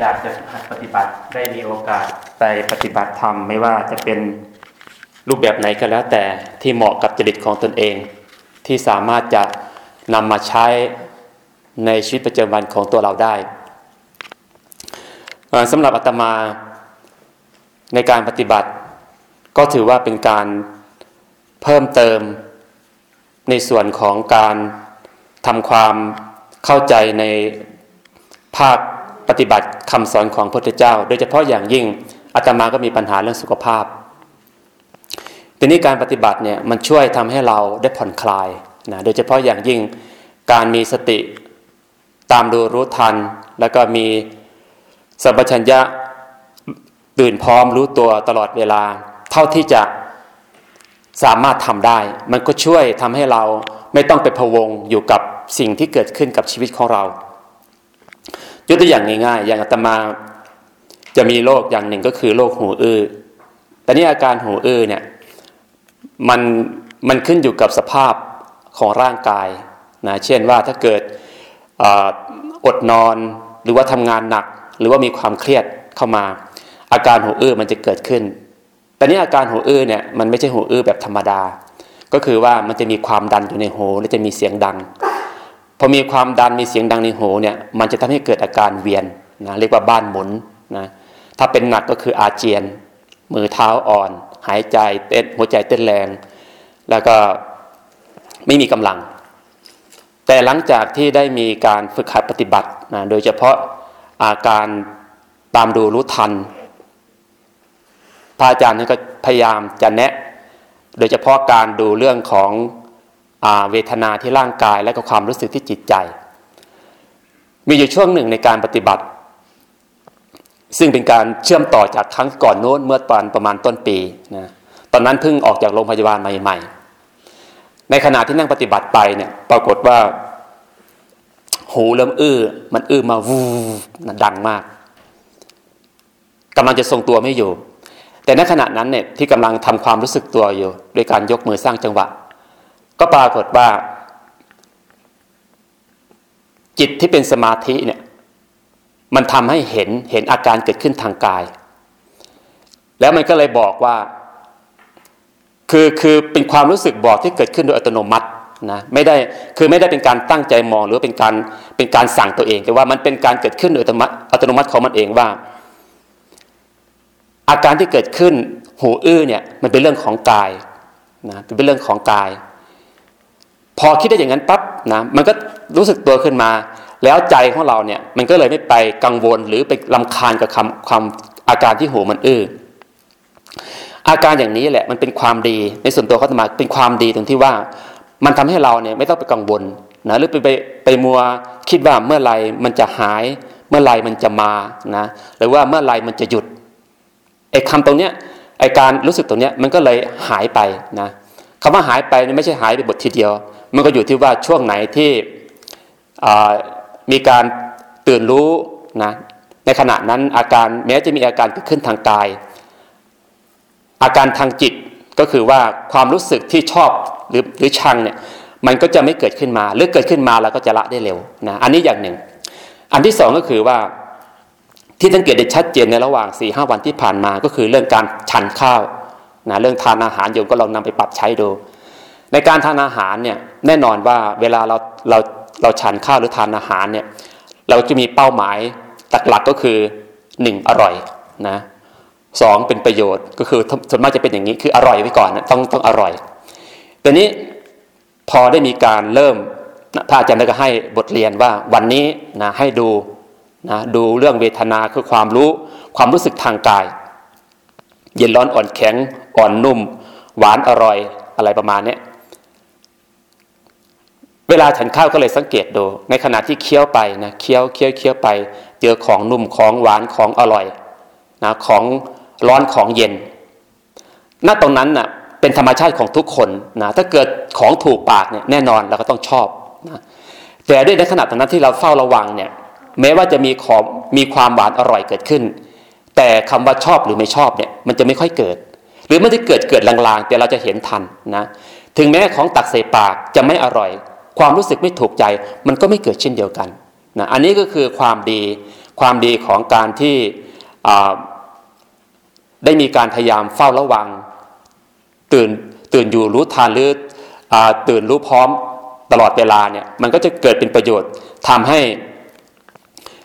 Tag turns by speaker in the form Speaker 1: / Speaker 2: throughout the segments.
Speaker 1: อยากจะหัดปฏิบัติได้มีโอกาสไปปฏิบัติธรรมไม่ว่าจะเป็นรูปแบบไหนก็แล้วแต่ที่เหมาะกับจริตของตนเอง ที่สามารถจะนำมาใช้ในชีวิตประจำวันของตัวเราได้สำหรับอาตมาในการปฏิบัติ ก็ถือว่าเป็นการเพิ่มเติมในส่วนของการทำความเข้าใจในภาค ปฏิบัติคำสอนของพระพุทธเจ้า โดยเฉพาะอย่างยิ่งอาตมาก็มีปัญหาเรื่องสุขภาพทีนี้การปฏิบัติเนี่ยมันช่วยทำให้เราได้ผ่อนคลายนะโดยเฉพาะอย่างยิ่งการมีสติตามดูรู้ทัน แล้วก็มีสัมปชัญญะตื่นพร้อมรู้ตัวตลอดเวลา เท่าที่จะสามารถทำได้ มันก็ช่วยทำให้เราไม่ต้องไปพะวงอยู่กับสิ่งที่เกิดขึ้นกับชีวิตของเรา ยกตัวอย่างง่ายๆ อย่างอาตมาจะมีโรคอย่างหนึ่งก็คือโรคหูอื้อแต่นี่อาการหูอื้อเนี่ยมันมันขึ้นอยู่กับสภาพของร่างกายนะเช่นว่าถ้าเกิดออดนอนหรือว่าทำงานหนัก หรือว่ามีความเครียดเข้ามา อาการหูอื้อมันจะเกิดขึ้น แต่นี่อาการหูอื้อเนี่ยมันไม่ใช่หูอื้อแบบธรรมดา ก็คือว่ามันจะมีความดันอยู่ในหูและจะมีเสียงดัง พอมีความดันมีเสียงดังในหูเนี่ยมันจะทำให้เกิดอาการเวียนนะเรียกว่าบ้านหมุนนะถ้าเป็นหนักก็คืออาเจียน มือเท้าอ่อน หายใจเต้นหัวใจเต้นแรง แล้วก็ไม่มีกำลัง แต่หลังจากที่ได้มีการฝึกหัดปฏิบัตินะโดยเฉพาะอาการตามดูรู้ทันพระอาจารย์ก็พยายามจะแนะ โดยเฉพาะการดูเรื่องของ เวทนาที่ร่างกายและก็ความรู้สึกที่จิตใจ มีอยู่ช่วงหนึ่งในการปฏิบัติ ซึ่งเป็นการเชื่อมต่อจากครั้งก่อนโน้นเมื่อตอนประมาณต้นปีนะตอนนั้นเพิ่งออกจากโรงพยาบาลใหม่ ๆ ในขณะที่นั่งปฏิบัติไปเนี่ยปรากฏว่า หูเริ่มอื้อมันอื้อมาวูนะดังมากกำลังจะทรงตัวไม่อยู่ แต่ในขณะนั้นเนี่ยที่กำลังทำความรู้สึกตัวอยู่โดยการยกมือสร้างจังหวะ ก็ปรากฏว่า จิตที่เป็นสมาธิเนี่ย มันทำให้เห็นเห็นอาการเกิดขึ้นทางกาย แล้วมันก็เลยบอกว่า คือคือเป็นความรู้สึกบอกที่เกิดขึ้นโดยอัตโนมัตินะไม่ได้คือไม่ได้เป็นการตั้งใจมองหรือเป็นการเป็นการสั่งตัวเอง แต่ว่ามันเป็นการเกิดขึ้นโดยอัตโนมัติของมันเองว่า อาการที่เกิดขึ้นหูอื้อเนี่ยมันเป็นเรื่องของกายนะเป็นเรื่องของกาย พอคิดได้อย่างนั้นปั๊บนะมันก็รู้สึกตัวขึ้นมา แล้วใจของเราเนี่ยมันก็เลยไม่ไปกังวลหรือไปลำคาญกับคำความอาการที่หูมันอื้ออาการอย่างนี้แหละมันเป็นความดีในส่วนตัวเขาธรรมาเป็นความดีตรงที่ว่ามันทำให้เราเนี่ยไม่ต้องไปกังวลนะหรือไปไปไปมัวคิดว่าเมื่อไรมันจะหาย เมื่อไรมันจะมานะหรือว่าเมื่อไรมันจะหยุดไอ้คำตรงเนี้ยไอ้การรู้สึกตรงเนี้ยมันก็เลยหายไปนะคำว่าหายไปไม่ใช่หายไปบททีเดียว มันก็อยู่ที่ว่าช่วงไหนที่มีการตื่นรู้นะในขณะนั้นอาการแม้จะมีอาการเกิดขึ้นทางกาย อาการทางจิตก็คือว่าความรู้สึกที่ชอบหรือหรือชังเนี่ยมันก็จะไม่เกิดขึ้นมาหรือเกิดขึ้นมาแล้วก็จะละได้เร็วนะอันนี้อย่างหนึ่ง อันที่สองก็คือว่าที่สังเกตได้ชัดเจนในระหว่าง4ีหวันที่ผ่านมาก็คือเรื่องการฉันข้าวนะเรื่องทานอาหารโยมก็ลองนำไปปรับใช้ดู ในการทานอาหารเนี่ยแน่นอนว่าเวลาเราเราเราฉันข้าวหรือทานอาหารเนี่ยเราจะมีเป้าหมายหลักๆก็คือหนึ่งอร่อยนะสองเป็นประโยชน์ก็คือส่วนมากจะเป็นอย่างนี้คืออร่อยไว้ก่อนนะต้องต้องอร่อยแต่นี้พอได้มีการเริ่มพระอาจารย์ก็ให้บทเรียนว่าวันนี้นะให้ดูนะดูเรื่องเวทนาคือความรู้ความรู้สึกทางกาย เย็นร้อนอ่อนแข็งอ่อนนุ่ม หวานอร่อยอะไรประมาณนี้ เวลาฉันข้าวก็เลยสังเกตดู ในขณะที่เคี้ยวไปนะเคี้ยวเคี้ยวเคี้ยวไป เจอของนุ่มของหวานของอร่อยนะของร้อนของเย็นณตรงนั้นนะ่ะเป็นธรรมชาติของทุกคนนะถ้าเกิดของถูกปากเนี่ยแน่นอนเราก็ต้องชอบนะแต่ด้วยในขณะตรงนั้นที่เราเฝ้าระวังเนี่ยแม้ว่าจะมีของมีความหวานอร่อยเกิดขึ้น แต่คำว่าชอบหรือไม่ชอบเนี่ยมันจะไม่ค่อยเกิด หรือไม่ได้เกิดเกิดลางๆ แต่เราจะเห็นทันนะถึงแม้ของตักใส่ปากจะไม่อร่อย ความรู้สึกไม่ถูกใจมันก็ไม่เกิดเช่นเดียวกันนะอันนี้ก็คือความดีความดีของการที่ได้มีการพยายามเฝ้าระวัง ตื่นตื่นอยู่รู้ทันหรืออตื่นรู้พร้อมตลอดเวลาเนี่ยมันก็จะเกิดเป็นประโยชน์ทำให้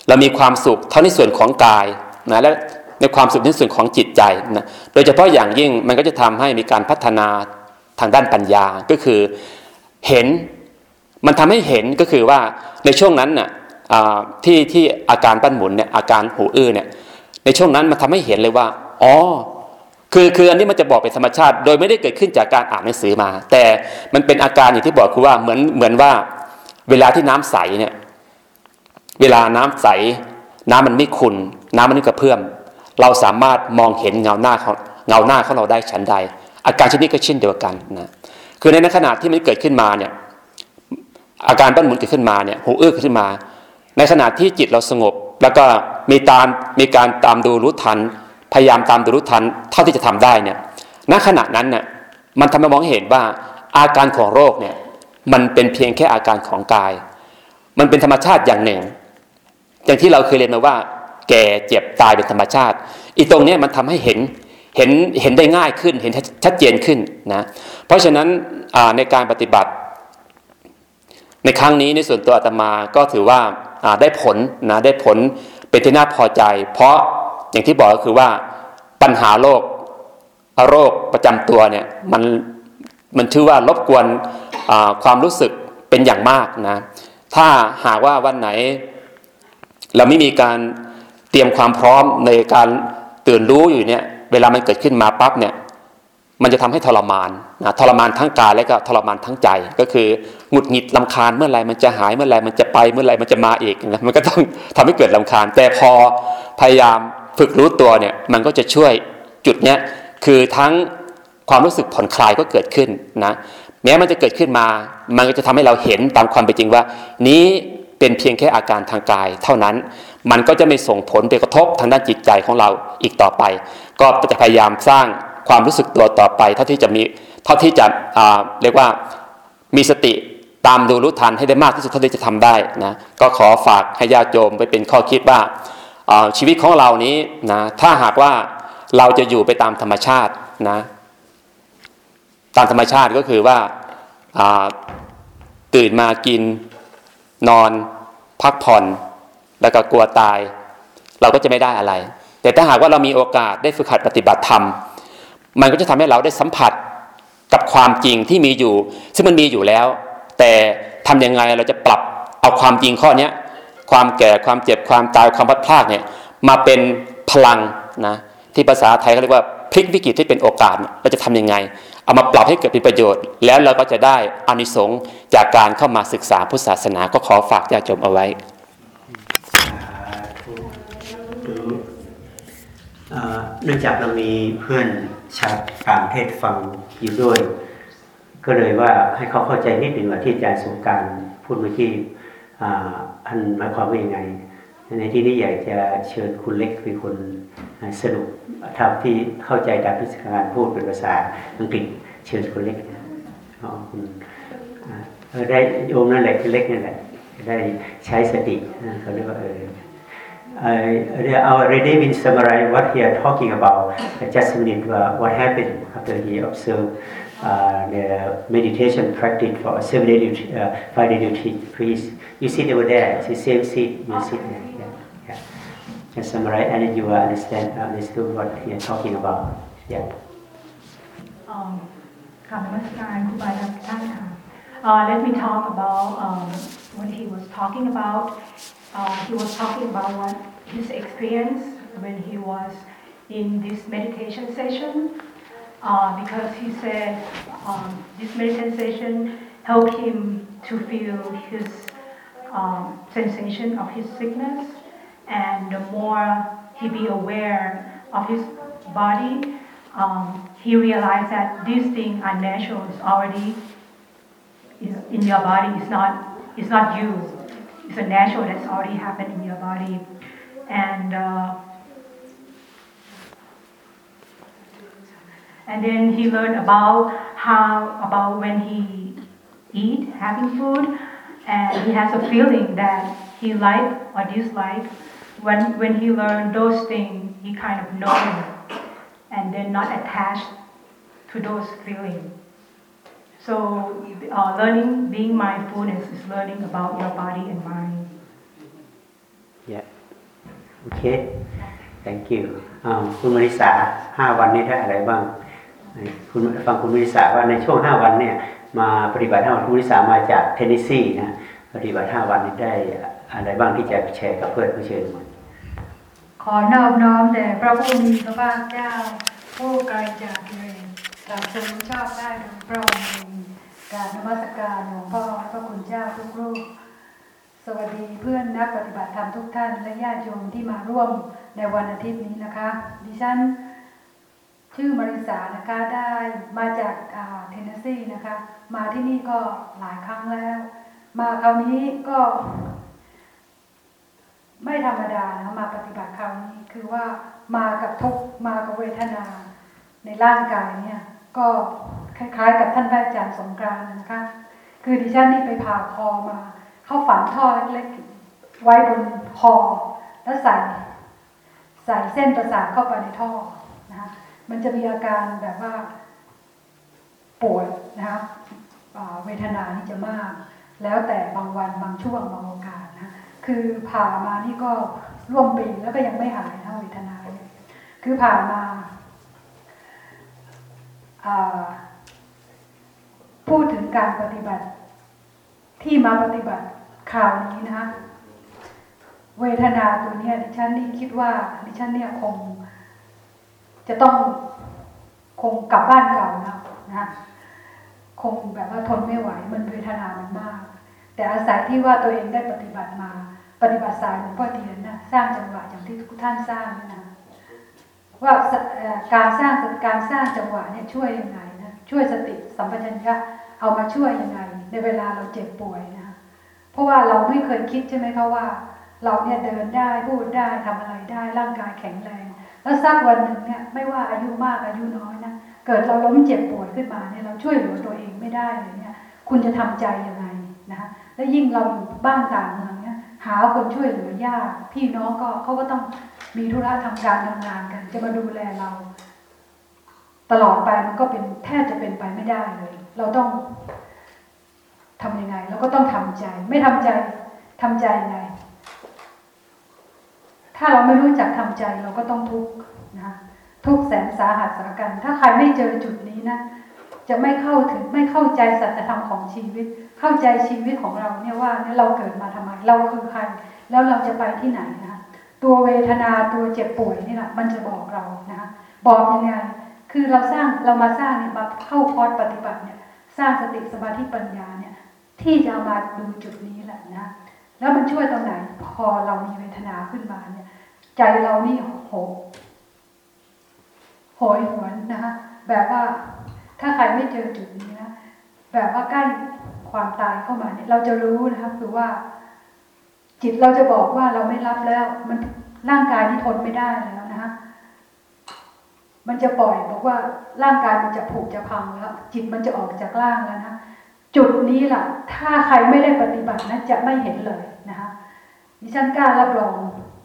Speaker 1: เรามีความสุขเท่าในส่วนของกายนะและในความสุขในส่วนของจิตใจนะโดยเฉพาะอย่างยิ่งมันก็จะทำให้มีการพัฒนาทางด้านปัญญาก็คือเห็น มันทำให้เห็นก็คือว่าในช่วงนั้นน่ะที่ที่อาการปั้นหมุนเนี่ยอาการหูอื้อเนี่ยในช่วงนั้นมันทำให้เห็นเลยว่าอ๋อคือคืออันนี้มันจะบอกเป็นธรรมชาติ โดยไม่ได้เกิดขึ้นจากการอ่านหนังสือมา แต่มันเป็นอาการอย่างที่บอกคือว่าเหมือนเหมือนว่าเวลาที่น้ำใสเนี่ยเวลาน้ำใส น้ำมันไม่ขุนน้ำมันไม่กระเพื่อม เราสามารถมองเห็นเงาหน้าเขาเงาหน้าของเราได้ชั้นใด อาการชนิดก็เช่นเดียวกันนะคือในขณะที่มันเกิดขึ้นมาเนี่ย อาการบ้านหมุนเกิดขึ้นมาเนี่ยหูอื้อขึ้นมา ในขณะที่จิตเราสงบ แล้วก็มีตามมีการตามดูรู้ทัน พยายามตามดูรู้ทันเท่าที่จะทำได้เนี่ยณขณะนั้นเนี่ยมันทำให้มองเห็นว่าอาการของโรคเนี่ยมันเป็นเพียงแค่อาการของกาย มันเป็นธรรมชาติอย่างหนึ่ง อย่างที่เราเคยเรียนมาว่า แก่เจ็บตายเป็นธรรมชาติ อีตรงนี้มันทำให้เห็นเห็นเห็นได้ง่ายขึ้นเห็นชัดเจนขึ้นนะเพราะฉะนั้นในการปฏิบัติ ในครั้งนี้ในส่วนตัวอาตมาก็ถือว่าได้ผลนะได้ผลเป็นที่น่าพอใจ เพราะอย่างที่บอกก็คือว่าปัญหาโรคโรคประจำตัวเนี่ยมันมันชื่อว่ารบกวนความรู้สึกเป็นอย่างมากนะถ้าหากว่าวันไหน เราไม่มีการเตรียมความพร้อมในการตื่นรู้อยู่เนี่ยเวลามันเกิดขึ้นมาปั๊บเนี่ย มันจะทำให้ทรมานนะทรมานทั้งกายและก็ทรมานทั้งใจ ก็คือหงุดหงิดลาคาญเมื่อไรมันจะหายเมื่อไรมันจะไปเมื่อไรมันจะมาอีกนะมันก็ต้องทำให้เกิดลาคาญ แต่พอพยายามฝึกรู้ตัวเนี่ยมันก็จะช่วยจุดเนี้ยคือทั้งความรู้สึกผ่อนคลายก็เกิดขึ้นนะแม้มันจะเกิดขึ้นมา มันก็จะทำให้เราเห็นตามความเป็นจริงว่า นี้เป็นเพียงแค่อาการทางกาย เท่านั้นมันก็จะไม่ส่งผลไปกระทบทางด้านจิตใจของเราอีกต่อไป ก็จะพยายามสร้าง ความรู้สึกตัวต่อไป เท่าที่จะมีเท่าที่จะเรียกว่ามีสติตามดูรู้ทันให้ได้มากที่สุดเท่าที่จะทำได้นะก็ขอฝากให้ญาติโยมไปเป็นข้อคิดว่าชีวิตของเรานี้นะถ้าหากว่าเราจะอยู่ไปตามธรรมชาตินะตามธรรมชาติก็คือว่าตื่นมากินนอน พักผ่อน แล้วก็กลัวตาย เราก็จะไม่ได้อะไร แต่ถ้าหากว่าเรามีโอกาสได้ฝึกหัดปฏิบัติธรรม มันก็จะทำให้เราได้สัมผัสกับความจริงที่มีอยู่ ซึ่งมันมีอยู่แล้ว แต่ทํำยังไงเราจะปรับเอาความจริงข้อนี้ความแก่ความเจ็บความตายความพัดพลาดเนี่ยมาเป็นพลังนะที่ภาษาไทยเขาเรียกว่าพลิกวิกฤตที่เป็นโอกาสเราจะทํำยังไง เอามาปรับให้เกิดเป็นประโยชน์ แล้วเราก็จะได้อานิสงส์จากการเข้ามาศึกษาพุทธศาสนาก็ขอฝากญาติโยมเอาไว้
Speaker 2: เนื่องจากเรามีเพื่อน ชาวต่างปรเทศฟังอยู่ด้วย ก็เลยว่าให้เขาเข้าใจนิดหนึ่งว่าที่อาจารย์สงการพูดเมื่อกี้อันหมายความว่ายังไง ในที่นี้อยากจะเชิญคุณเล็กเป็นคนสรุปทำที่เข้าใจการพิจารณาพูดเป็นภาษาอังกฤษเชิญคุณเล็กได้โยมนั่นแหละคุณเล็กนั่นแหละได้ใช้สติเขาเรียกว่าเออ Uh, our Redeemin summarize what he are talking about uh, just a minute uh, what happened after he observed the meditation practice for seven assimilative uh, fidelity priest. You sit over there, it's the same seat, you oh, sit there. Yeah, yeah. Just summarize and then you will understand, understood what he are talking about. Yeah.
Speaker 3: Um, คำนมัสการครูบาอาจารย์ท่านค่ะ Let me talk about um, what he was talking about uh, he was talking about what his experience when he was in this meditation session uh, because he said um, this meditation session helped him to feel his um, sensation of his sickness and the more he be aware of his body um, he realized that these things are natural. It's already in your body. It's not it's not you it's a natural that's already happened in your body. And uh, and then he learned about how about when he eat having food and he has a feeling that he like or dislike when, when he learned those things, he kind of know and then not attached to those feelings. So uh, learning, being mindfulness is learning about your body and mind.
Speaker 2: yeah okay thank you อ่าคุณมริสาห้าวันนี้ได้อะไรบ้าง คุณฟังคุณมริสาว่าในช่วงห้าวันเนี่ยมาปฏิบัติห้าวันคุณมริสามาจากเทนเนสซีนะปฏิบัติห้าวันนี้ได้อะไรบ้างที่จะแชร์กับเพื่อนผู้เชิญมา
Speaker 4: ขอนอบน้อมแด่พระผู้มีพระภาคเจ้า ผู้ไกลจากกิเลสตรัสรู้ชอบได้โดยพระองค์เอง การนมัสการหลวงพ่อพระคุณเจ้าทุกรูป สวัสดีเพื่อนนักปฏิบัติธรรมทุกท่าน และญาติโยมที่มาร่วมในวันอาทิตย์นี้นะคะ ดิฉัน ชื่อมาริสานะคะได้มาจากเทนเนสซีนะคะ มาที่นี่ก็หลายครั้งแล้ว มาคราวนี้ก็ ไม่ธรรมดานะมาปฏิบัติคราวนี้คือว่ามากับทุกมากับเวทนาในร่างกายเนี่ยก็ คล้ายๆ กับท่านพระอาจารย์สงกรานนะคะคือดิฉันนี่ไปผ่าคอมา เข้าฝังท่อเล็กๆ ไว้บนคอ แล้วใส่ใส่เส้นประสาทเข้าไปในท่อนะคะมันจะมีอาการแบบว่าปวดนะคะเวทนานี่จะมาก แล้วแต่บางวันบางช่วงบางโอกาสนะคือผ่ามานี่ก็ร่วมปีแล้วก็ยังไม่หายนะเวทนาเนี่ยคือผ่ามาอ่า พูดถึงการปฏิบัติ ที่มาปฏิบัติคราวนี้นะคะเวทนาตัวเนี้ยดิฉันนี่คิดว่าดิฉันเนี่ยคง จะต้องคงกลับบ้านเก่านะนะคงแบบว่าทนไม่ไหวมันเวทนามันมาก แต่อาศัยที่ว่าตัวเองได้ปฏิบัติมา ปฏิบัติสายหลวงพ่อเทียนนะสร้างจังหวะอย่างที่ทุกท่านสร้างนี่นะว่าการสร้างการสร้างจังหวะเนี่ยช่วยยังไง ช่วยสติสัมปชัญญะเอามาช่วยยังไง ในเวลาเราเจ็บป่วยนะเพราะว่าเราไม่เคยคิดใช่ไหมคะว่า เราเนี่ยเดินได้พูดได้ทำอะไรได้ร่างกายแข็งแรง แล้วสักวันหนึ่งเนี่ยไม่ว่าอายุมากอายุน้อยนะเกิดเราล้มเจ็บป่วยขึ้นมาเนี่ยเราช่วยเหลือตัวเองไม่ได้เลยเนี่ย คุณจะทำใจยังไงนะคะและยิ่งเราอยู่บ้านต่างเมืองเนี่ยหาคนช่วยเหลือยากพี่น้องก็เขาก็ต้องมีธุระทำการทำงานกัน จะมาดูแลเรา ตลอดไปมันก็เป็นแทบจะเป็นไปไม่ได้เลย เราต้องทำยังไงเราก็ต้องทำใจ ไม่ทำใจทำใจยังไง ถ้าเราไม่รู้จักทำใจเราก็ต้องทุกข์นะทุกข์แสนสาหัสสากัน ถ้าใครไม่เจอจุดนี้นะจะไม่เข้าถึงไม่เข้าใจสัจธรรมของชีวิต เข้าใจชีวิตของเราเนี่ยว่าเนี่ยเราเกิดมาทำไม เราคือใคร แล้วเราจะไปที่ไหนนะตัวเวทนาตัวเจ็บป่วยนี่แหละมันจะบอกเรานะบอกยังไง คือเราสร้างเรามาสร้างเนี่ยมาเข้าคอร์สปฏิบัติเนี่ยสร้างสติสมาธิปัญญาเนี่ยที่จะมาดูจุดนี้แหละนะแล้วมันช่วยตรงไหนพอเรามีเวทนาขึ้นมาเนี่ยใจเรานี่โหโหยหวนนะคะแบบว่าถ้าใครไม่เจอจุดนี้นะแบบว่าใกล้ความตายเข้ามาเนี่ยเราจะรู้นะคะคือว่า จิตเราจะบอกว่าเราไม่รับแล้ว มันร่างกายนี่ทนไม่ได้แล้วนะคะ มันจะปล่อยบอกว่าร่างกายมันจะผุจะพังแล้ว จิตมันจะออกจากร่างแล้วนะจุดนี้แหละถ้าใครไม่ได้ปฏิบัตินะจะไม่เห็นเลยนะคะดิฉันกล้ารับรอง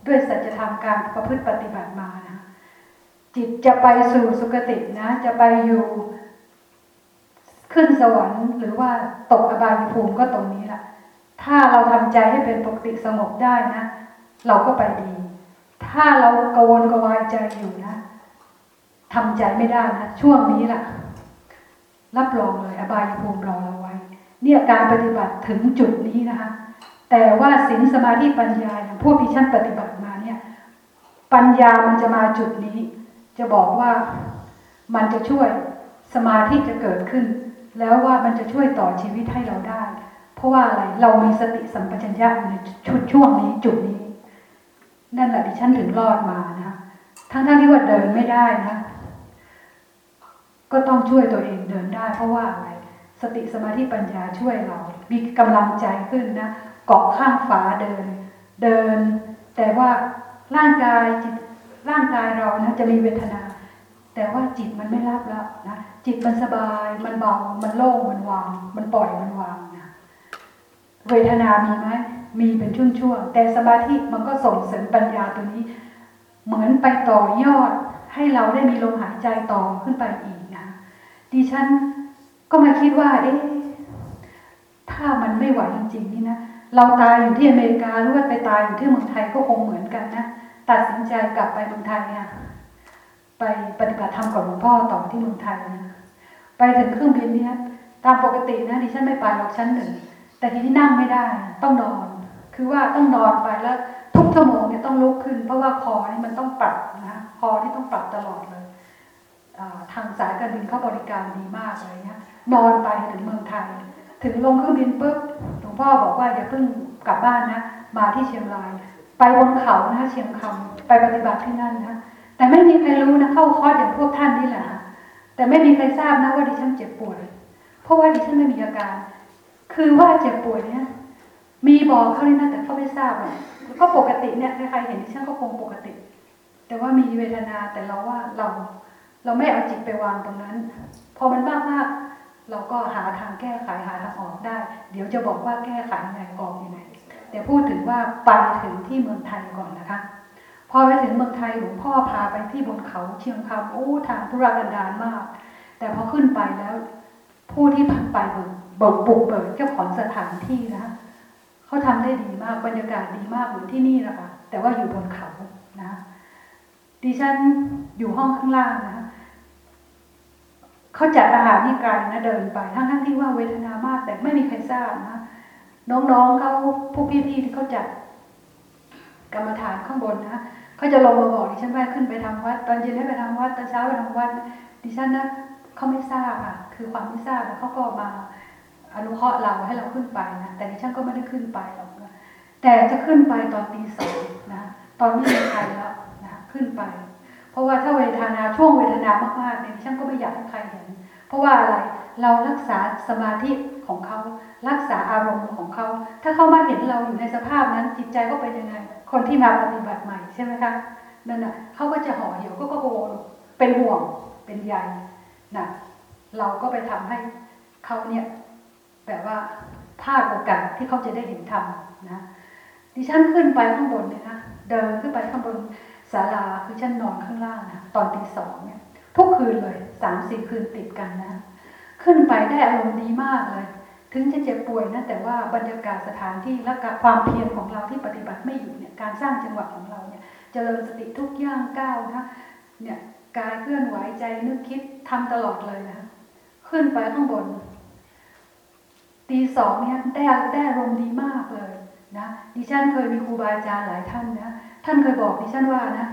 Speaker 4: ด้วยสัจธรรมการประพฤติปฏิบัติมานะจิตจะไปสู่สุคตินะ จะไปอยู่ขึ้นสวรรค์ หรือว่าตกอบายภูมิก็ตรงนี้แหละถ้าเราทำใจให้เป็นปกติสงบได้นะ เราก็ไปดี ถ้าเรากวนกวายใจอยู่นะ ทำใจไม่ได้นะช่วงนี้แหละรับรองเลยอบายภูมิรอเราไว้ เนี่ยการปฏิบัติถึงจุดนี้นะคะ แต่ว่าศีลสมาธิปัญญาอย่างพวกที่ฉันปฏิบัติมาเนี่ย ปัญญามันจะมาจุดนี้ จะบอกว่ามันจะช่วยสมาธิจะเกิดขึ้น แล้วว่ามันจะช่วยต่อชีวิตให้เราได้ เพราะว่าอะไรเรามีสติสัมปชัญญะในชุดช่วงนี้จุดนี้ นั่นแหละที่ฉันถึงรอดมานะทั้งๆที่ว่าเดินไม่ได้นะ ก็ต้องช่วยตัวเองเดินได้ เพราะว่าอะไร สติสมาธิปัญญาช่วยเรา มีกำลังใจขึ้นนะ เกาะข้างฝาเดิน เดิน แต่ว่าร่างกายจิตร่างกายเรานะจะมีเวทนา แต่ว่าจิตมันไม่รับแล้วนะจิตมันสบายมันเบามันโล่งมันวาง มันปล่อยมันวางนะเวทนามีไหมมีเป็นช่วงๆแต่สมาธิมันก็ส่งเสริมปัญญาตัวนี้ เหมือนไปต่อยอดให้เราได้มีลมหายใจต่อขึ้นไปอีก ดิฉันก็มาคิดว่า เอ๊ะถ้ามันไม่ไหวจริงๆนี่นะเราตายอยู่ที่อเมริกาหรือว่าไปตายอยู่ที่เมืองไทยก็คงเหมือนกันนะตัดสินใจกลับไปเมืองไทยเนี่ยไปปฏิบัติธรรมกับหลวงพ่อต่อที่เมืองไทยนะไปถึงเครื่องบินเนี่ยตามปกตินะดิฉันไม่ไปหรอกชั้นหนึ่งแต่ทีนี้นั่งไม่ได้ ต้องนอน คือว่าต้องนอนไปแล้ว ทุกชั่วโมงเนี่ยต้องลุกขึ้น เพราะว่าคอนี่มันต้องปรับนะคอที่ต้องปรับตลอดเลย ทางสายการบินเขาบริการดีมากเลยเนี่ยนอนไปถึงเมืองไทย ถึงลงเครื่องบินปุ๊บหลวงพ่อบอกว่าอย่าเพิ่งกลับบ้านนะ มาที่เชียงราย ไปบนเขานะเชียงคำไปปฏิบัติที่นั่นนะแต่ไม่มีใครรู้นะเข้าคอร์สอย่างพวกท่านนี่แหละแต่ไม่มีใครทราบนะว่าดิฉันเจ็บป่วย เพราะว่าดิฉันไม่มีอาการ คือว่าเจ็บป่วยเนี่ยมีบอกเขาเลยนะแต่เขาไม่ทราบอะก็ปกติเนี่ยใครๆเห็นดิฉันก็คงปกติ แต่ว่ามีเวทนาแต่เราว่าเรา เราไม่เอาจิตไปวางตรงนั้น พอมันมากมากเราก็หาทางแก้ไขหาทางออกได้ เดี๋ยวจะบอกว่าแก้ไขยังไงออกยังไงแต่พูดถึงว่าไปถึงที่เมืองไทยก่อนนะคะ พอไปถึงเมืองไทยหลวงพ่อพาไปที่บนเขาเชียงคำโอ้ทางธุรกันดารมาก แต่พอขึ้นไปแล้ว ผู้ที่ผ่านไปบุกบุกเบิกเจ้าของสถานที่นะเขาทำได้ดีมากบรรยากาศดีมากเหมือนที่นี่แหละค่ะแต่ว่าอยู่บนเขานะดิฉันอยู่ห้องข้างล่างนะ เขาจัดอาหารนี่ไกลนะเดินไป ทั้งทั้งที่ว่าเวทนามากแต่ไม่มีใครทราบนะน้องๆเขาพวกพี่ๆที่เขาจัดกรรมฐานข้างบนนะเขาจะลงมาบอกดิฉันว่าขึ้นไปทำวัด ตอนเย็นให้ไปทำวัดตอนเช้าไปทำวัดดิฉันนะเขาไม่ทราบอะ คือความไม่ทราบแล้วเขาก็มาอนุเคราะห์เราให้เราขึ้นไปนะแต่ดิฉันก็ไม่ได้ขึ้นไปหรอกแต่จะขึ้นไปตอนตีสองนะตอนไม่มีใครแล้วนะขึ้นไป เพราะว่าถ้าเวทนาช่วงเวทนามากๆเนี่ยฉันก็ไม่อยากให้ใครเห็น เพราะว่าอะไรเรารักษาสมาธิของเขารักษาอารมณ์ของเขา ถ้าเขามาเห็นเราอยู่ในสภาพนั้นจิตใจก็เป็นยังไง คนที่มาปฏิบัติใหม่ใช่ไหมคะนั่นน่ะเขาก็จะห่อเหี่ยวก็ก็โกนเป็นห่วงเป็นใยน่ะเราก็ไปทำให้เขาเนี่ยแบบว่าพลาดโอกาสที่เขาจะได้เห็นธรรมนะดิฉันขึ้นไปข้างบนเนี่ยนะเดินขึ้นไปข้างบน ศาลาคือฉันนอนข้างล่างนะตอนตีสองเนี่ย ทุกคืนเลยสามสี่คืนติดกันนะ ขึ้นไปได้อารมณ์ดีมากเลย ถึงจะเจ็บป่วยนะแต่ว่าบรรยากาศสถานที่และความเพียรของเราที่ปฏิบัติไม่อยู่เนี่ยการสร้างจังหวะของเราเนี่ยจเจริญสติทุกย่างก้าวนะเนี่ยกายเคลื่อนไหวใจนึกคิดทำตลอดเลยนะขึ้นไปข้างบนตีสองเนี่ยได้ได้อารมณ์ดีมากเลยนะดิฉันเคยมีครูบาอาจารย์หลายท่านนะ ท่านเคยบอกดิฉันว่านะ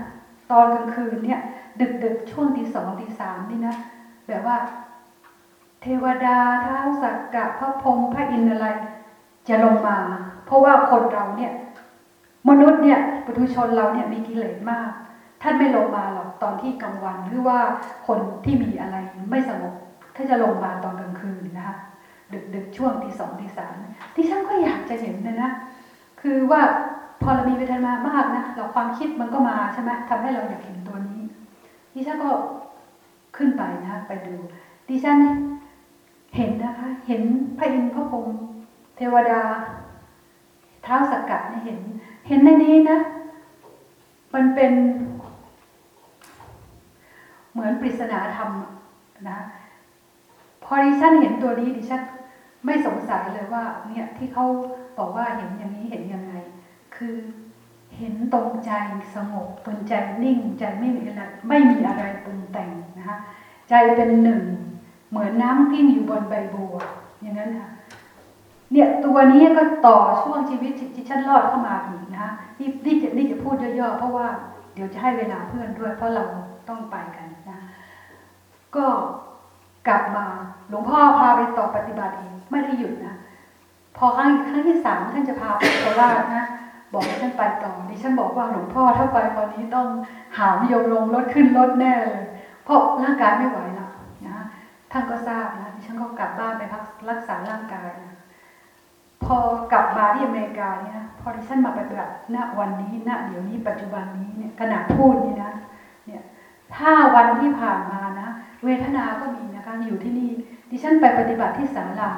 Speaker 4: ตอนกลางคืนเนี่ย ดึกดึกช่วงตีสองตีสามนี่นะแบบว่า เทวดาเท้าสักกะพระพรหมพระอินทร์อะไร จะลงมา เพราะว่าคนเราเนี่ย มนุษย์เนี่ยปุถุชนเราเนี่ยมีกิเลสมาก ท่านไม่ลงมาหรอกตอนที่กลางวันหรือว่าคนที่มีอะไรไม่สงบถ้าจะลงมาตอนกลางคืนนะคะดึกดึกช่วงที่สองที่สามที่ฉันก็อยากจะเห็นนะนะคือว่า พอเรามีเวทนามากนะเราความคิดมันก็มาใช่ไหมทำให้เราอยากเห็นตัวนี้ดิฉันก็ขึ้นไปนะไปดูดิฉันเห็นนะคะ เห็นพระอินทร์พระพรหมเทวดา เท้าสักกะเนี่ยเห็น เห็นในนี้นะ มันเป็นเหมือนปริศนาธรรมนะ พอดิฉันเห็นตัวนี้ดิฉันไม่สงสัยเลยว่า เนี่ยที่เขาบอกว่าเห็นอย่างนี้เห็นอยังไง คือเห็นตรงใจสงบตรงใจนิ่งใจไม่มีอะไรไม่มีอะไรปรุงแต่งนะคะใจเป็นหนึ่ง เหมือนน้ำกิ้งอยู่บนใบบัว อย่างนั้นค่ะเนี่ยตัวนี้ก็ต่อช่วงชีวิตที่ฉันรอดเข้ามาอีกนะนี่นี่จะนี่จะพูดย่อๆเพราะว่าเดี๋ยวจะให้เวลาเพื่อนด้วย เพราะเราต้องไปกันนะ ก็กลับมาหลวงพ่อพาไปต่อปฏิบัติเอีกไม่ได้หยุดนะพอครั้งครั้งที่สามท่านจะพาไปโคราชนะ บอกให้ท่านไปต่อดิฉันบอกว่าหลวงพ่อถ้าไปตอนนี้ต้องหามโยมลงรถขึ้นรถแน่เลย เพราะร่างกายไม่ไหวแล้วนะท่านก็ทราบนะดิฉันก็กลับบ้านไปพักรักษาร่างกายนะพอกลับมาที่อเมริกาเนี่ยนะพอดิฉันมาปฏิบัติณวันนี้ณเดี๋ยวนี้ปัจจุบันนี้เนี่ยขณะพูดนี่นะเนี่ยถ้าวันที่ผ่านมานะ เวทนาก็มีนะคะอยู่ที่นี่ดิฉันไปปฏิบัติที่ศาลา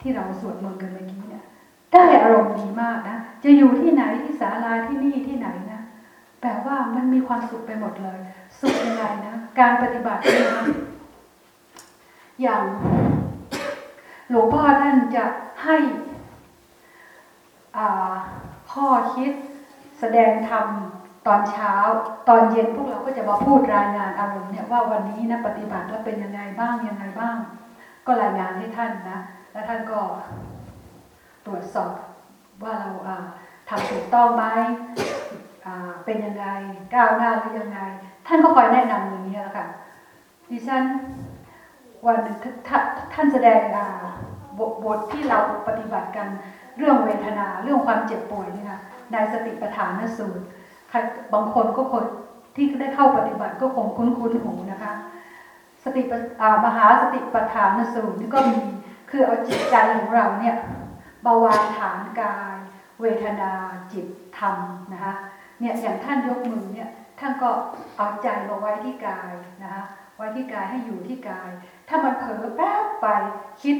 Speaker 4: ที่เราสวดมนต์กันเมื่อกี้เนี่ย ได้อารมณ์ดีมากนะจะอยู่ที่ไหนที่ศาลาที่นี่ที่ไหนนะแปลว่ามันมีความสุขไปหมดเลย สุขยังไงนะการปฏิบัตินะอย่างหลวงพ่อท่านจะให้อ่าข้อคิดแสดงธรรมตอนเช้า ตอนเย็นพวกเราก็จะมาพูดรายงานอารมณ์เนี่ยว่าวันนี้นะปฏิบัติแล้วเป็นยังไงบ้างยังไงบ้าง ก็รายงานให้ท่านนะ แล้วท่านก็ ตรวจสอบว่าเราอ่าทำถูกต้องไหมเป็นยังไงก้าวหน้าหรือยังไง ท่านก็คอยแนะนำอย่างนี้แหละค่ะดิฉันวันหนึ่งท่านแสดงบทบทที่เราปฏิบัติกันเรื่องเวทนาเรื่องความเจ็บป่วยนี่ค่ะในสติปัฏฐานสูตรบางคนก็คนที่ได้เข้าปฏิบัติก็คงคุ้นคุ้นๆหูนะคะ สติปัฏอ่ามหาสติปัฏฐานสูตรนี่ก็มีคือเอาจิตใจของเราเนี่ย มาวางฐานกาย เวทนาจิตธรรมนะคะเนี่ยอย่างท่านยกมือเนี่ยท่านก็เอาใจมาไว้ที่กายนะคะไว้ที่กายให้อยู่ที่กาย ถ้ามันเผลอแป๊บไปคิด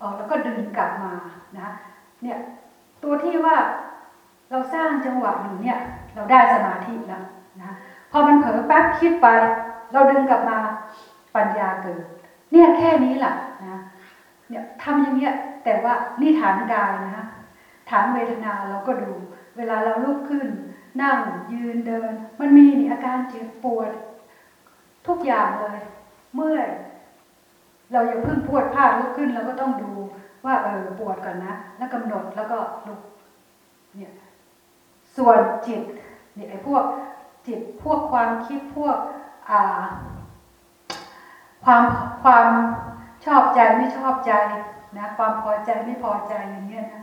Speaker 4: ออกแล้วก็ดึงกลับมานะะเนี่ยตัวที่ว่าเราสร้างจังหวะอยู่เนี่ยเราได้สมาธิแล้วนะพอมันเผลอแป๊บคิดไป เราดึงกลับมาปัญญาเกิด เนี่ยแค่นี้แหละนะเนี่ยทำอย่างเงี้ย แต่ว่านี่ฐานกายนะฐานเวทนาเราก็ดู เวลาเราลุกขึ้น นั่งยืนเดิน มันมีนี่อาการเจ็บปวด ทุกอย่างเลย เมื่อ เราอย่าเพิ่งปวดผ้าลุกขึ้นเราก็ต้องดูว่าเออปวดก่อนนะ แล้วกำหนดแล้วก็ลุกเนี่ยส่วนจิตเนี่ยไอ้พวกจิตพวกความคิดพวกอ่าความความชอบใจไม่ชอบใจ นะความพอใจไม่พอใจอย่างเงี้ยนะ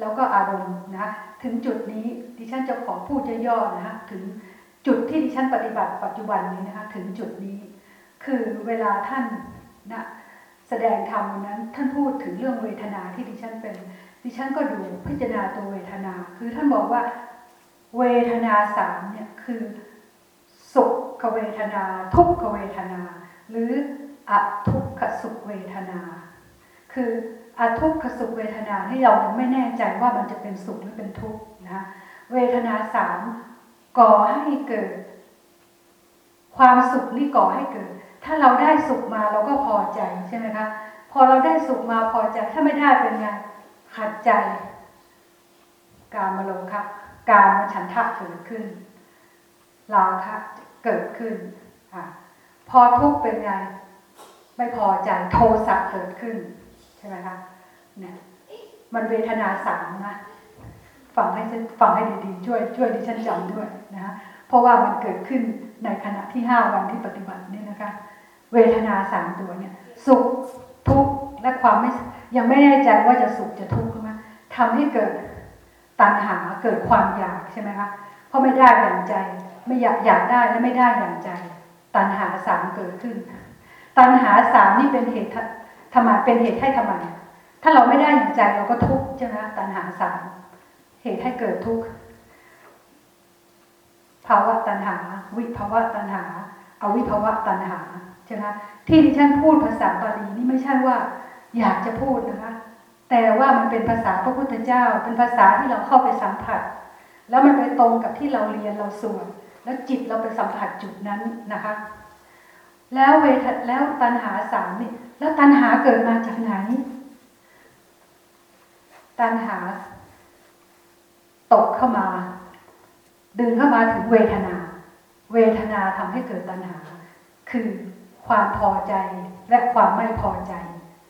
Speaker 4: แล้วก็อารมณ์นะถึงจุดนี้ดิฉันจะขอพูดย่อๆนะถึงจุดที่ดิฉันปฏิบัติปัจจุบันนี้นะคะถึงจุดนี้ คือเวลาท่านนะแสดงธรรมนั้นท่านพูดถึงเรื่องเวทนาที่ดิฉันเป็น ดิฉันก็ดูพิจารณาตัวเวทนา คือท่านบอกว่าเวทนาสามเนี่ยคือสุขเวทนา ทุกขเวทนา หรืออทุกขสุขเวทนา คืออทุกขสุขเวทนาที่เราไม่แน่ใจว่ามันจะเป็นสุขหรือเป็นทุกข์นะเวทนาสามก่อให้เกิด ความสุขนี่ก่อให้เกิด ถ้าเราได้สุขมาเราก็พอใจใช่ไหมคะพอเราได้สุขมาพอใจถ้าไม่ได้เป็นไงขัดใจ การมาลงครับการมาฉันทะเกิดขึ้นราคะเกิดขึ้นอะพอทุกข์เป็นไง ไม่พอใจโทสะเกิดขึ้น ใช่ไหมคะเนี่ยมันเวทนาสามนะฟังให้ฉันฟังให้ดีๆช่วยช่วยดิฉันจำด้วยนะคะเพราะว่ามันเกิดขึ้นในขณะที่ห้าวันที่ปฏิบัตินี่นะคะ เวทนาสามตัวเนี่ย สุขทุกข์และความไม่ยังไม่แน่ใจว่าจะสุขจะทุกข์ใช่ไหมทำให้เกิดตัณหาเกิดความอยากใช่ไหมคะเพราะไม่ได้อย่างใจ ไม่อยากอยากได้และไม่ได้อย่างใจ ตัณหาสามเกิดขึ้น ตัณหาสามนี่เป็นเหตุ ทำไมะเป็นเหตุให้ทำไมะถ้าเราไม่ได้อย่างใจเราก็ทุกข์ใช่ไหมตัณหาสามเหตุให้เกิดทุกข์ภาวะตัณหา วิภาวะตัณหาอาวิภาวะตัณหาใช่ไหมที่ที่ฉันพูดภาษาบาลีนี่ไม่ใช่ว่าอยากจะพูดนะคะ แต่ว่ามันเป็นภาษาพระพุทธเจ้า เป็นภาษาที่เราเข้าไปสัมผัส แล้วมันไปตรงกับที่เราเรียนเราสวดแล้วจิตเราไปสัมผัสจุดนั้นนะคะ แล้วเวทแล้วตัณหาสามนี่แล้วตัณหาเกิดมาจากไหน ตัณหา ตกเข้ามา ดึงเข้ามาถึงเวทนา เวทนาทำให้เกิดตัณหา คือความพอใจและความไม่พอใจ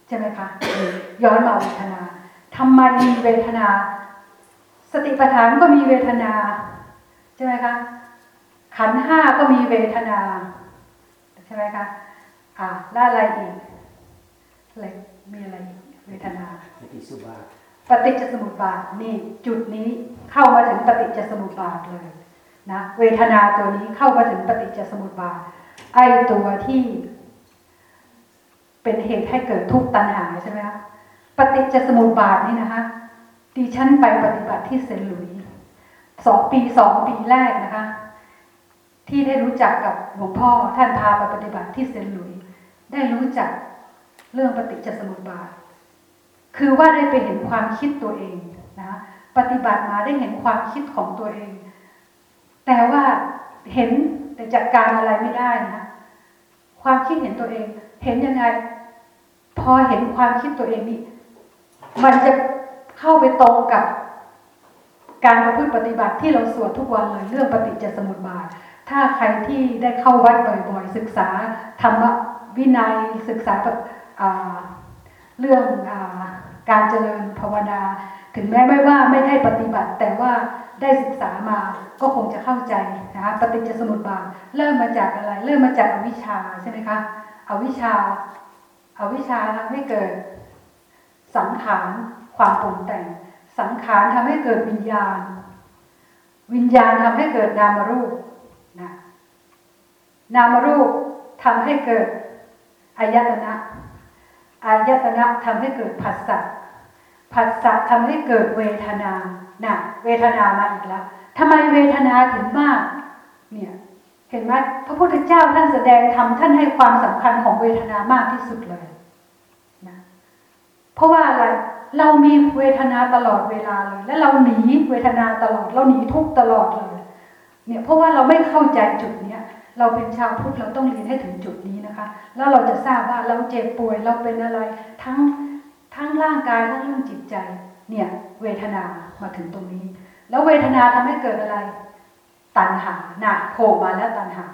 Speaker 4: ใช่ไหมคะย้อนมาเวทนาทำไมมีเวทนา สติปัฏฐานก็มีเวทนา ใช่ไหมคะขันห้าก็มีเวทนา ใช่ไหมคะอ่าแล้วอะไรอีกอะไรมีอะไรอีกเวทนา
Speaker 2: ปฏิสุบาท
Speaker 4: ปฏิจจสมุปบาทนี่จุดนี้เข้ามาถึงปฏิจจสมุปบาทเลยนะเวทนาตัวนี้เข้ามาถึงปฏิจจสมุปบาทไอตัวที่ เป็นเหตุให้เกิดทุกข์ตัณหาใช่ไหมคะปฏิจจสมุปบาทนี่นะคะดิฉันไปปฏิบัติที่เซนต์หลุยส์สองปีสองปีแรกนะคะ ที่ได้รู้จักกับหลวงพ่อท่านพาไปปฏิบัติที่เซนหลุย ได้รู้จักเรื่องปฏิจจสมุปบาท คือว่าได้ไปเห็นความคิดตัวเองนะปฏิบัติมาได้เห็นความคิดของตัวเอง แต่ว่าเห็นแต่จัดการอะไรไม่ได้นะความคิดเห็นตัวเอง เห็นยังไง พอเห็นความคิดตัวเองนี่มันจะเข้าไปตรงกับการประพฤติปฏิบัติที่เราสวดทุกวันเลยเรื่องปฏิจจสมุปบาท ถ้าใครที่ได้เข้าวัดบ่อยๆ ศึกษาธรรมวินัยศึกษาเรื่องอการเจริญภาวนา ถึงแม้ไม่ว่าไม่ได้ปฏิบัติ แต่ว่าได้ศึกษามาก็คงจะเข้าใจนะคะปฏิจจสมุปบาทเริ่มมาจากอะไร เริ่มมาจากอวิชชาใช่ไหมคะอวิชชาอาวิชชาทำให้เกิด สังขารความปรุงแต่ง สังขารทำให้เกิดวิญญาณ วิญญาณทำให้เกิดนามรูป นามรูปทำให้เกิดอายตนะอายตนะทำให้เกิดผัสสะผัสสะทำให้เกิดเวทนานะเวทนามาอีกแล้วทำไมเวทนาถึงมาก เนี่ยเห็นไหมพระพุทธเจ้าท่านแสดงธรรมท่านให้ความสำคัญของเวทนามากที่สุดเลยนะเพราะว่าอะไรเรามีเวทนาตลอดเวลาเลย และเราหนีเวทนาตลอด เราหนีทุกตลอดเลย เนี่ยเพราะว่าเราไม่เข้าใจจุดเนี้ย เราเป็นชาวพุทธเราต้องเรียนให้ถึงจุดนี้นะคะ แล้วเราจะทราบว่าเราเจ็บป่วยเราเป็นอะไรทั้งทั้งร่างกายทั้งเรื่องจิตใจ เนี่ยเวทนามาถึงตรงนี้ แล้วเวทนาทำให้เกิดอะไร ตัณหาหนักโผล่มาแล้วตัณหา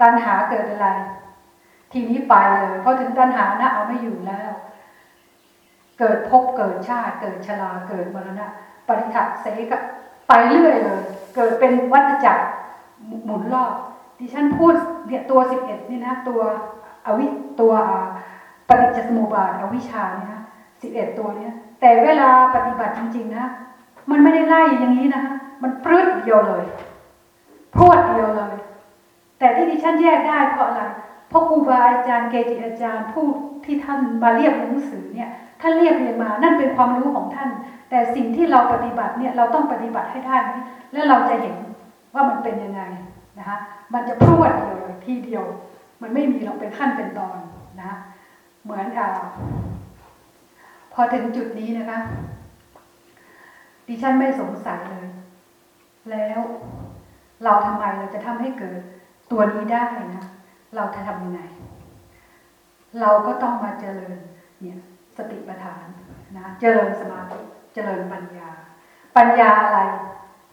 Speaker 4: ตัณหาเกิดอะไร ทีนี้ไปเลยพอถึงตัณหานะเอาไม่อยู่แล้ว เกิดภพเกิดชาติ เกิดชราเกิดมรณะปริทัเสกไปเรื่อยเลย เกิดเป็นวัฏจักรหมุนรอบ ดิฉันพูดเนี่ยตัวสิบเอ็ดนี่นะตัวอวิตัวปฏิจจสมุปบาทอวิชาเนี่ยนะสิบเอ็ดตัวเนี่ยแต่เวลาปฏิบัติจริง ๆ นะ มันไม่ได้ไล่อย่างนี้นะคะมันปลื้ดเดียวเลยพรวดเดียวเลย แต่ที่ดิฉันแยกได้เพราะอะไรเพราะครูบาอาจารย์เกจิอาจารย์ผู้ที่ท่านมาเรียบหนังสือเนี่ยท่านเรียบเรียนมานั่นเป็นความรู้ของท่าน แต่สิ่งที่เราปฏิบัติเนี่ยเราต้องปฏิบัติให้ได้ไหมและเราจะเห็นว่ามันเป็นยังไง นะคะมันจะพรวดเดียวเลยทีเดียว มันไม่มีเราเป็นขั้นเป็นตอนนะเหมือนอ่าพอถึงจุดนี้นะคะดิฉันไม่สงสัยเลย แล้วเราทำไมเราจะทำให้เกิดตัวนี้ได้นะเราจะทำยังไง เราก็ต้องมาเจริญเนี่ยสติปัฏฐานนะเจริญสมาธิเจริญปัญญา ปัญญาอะไร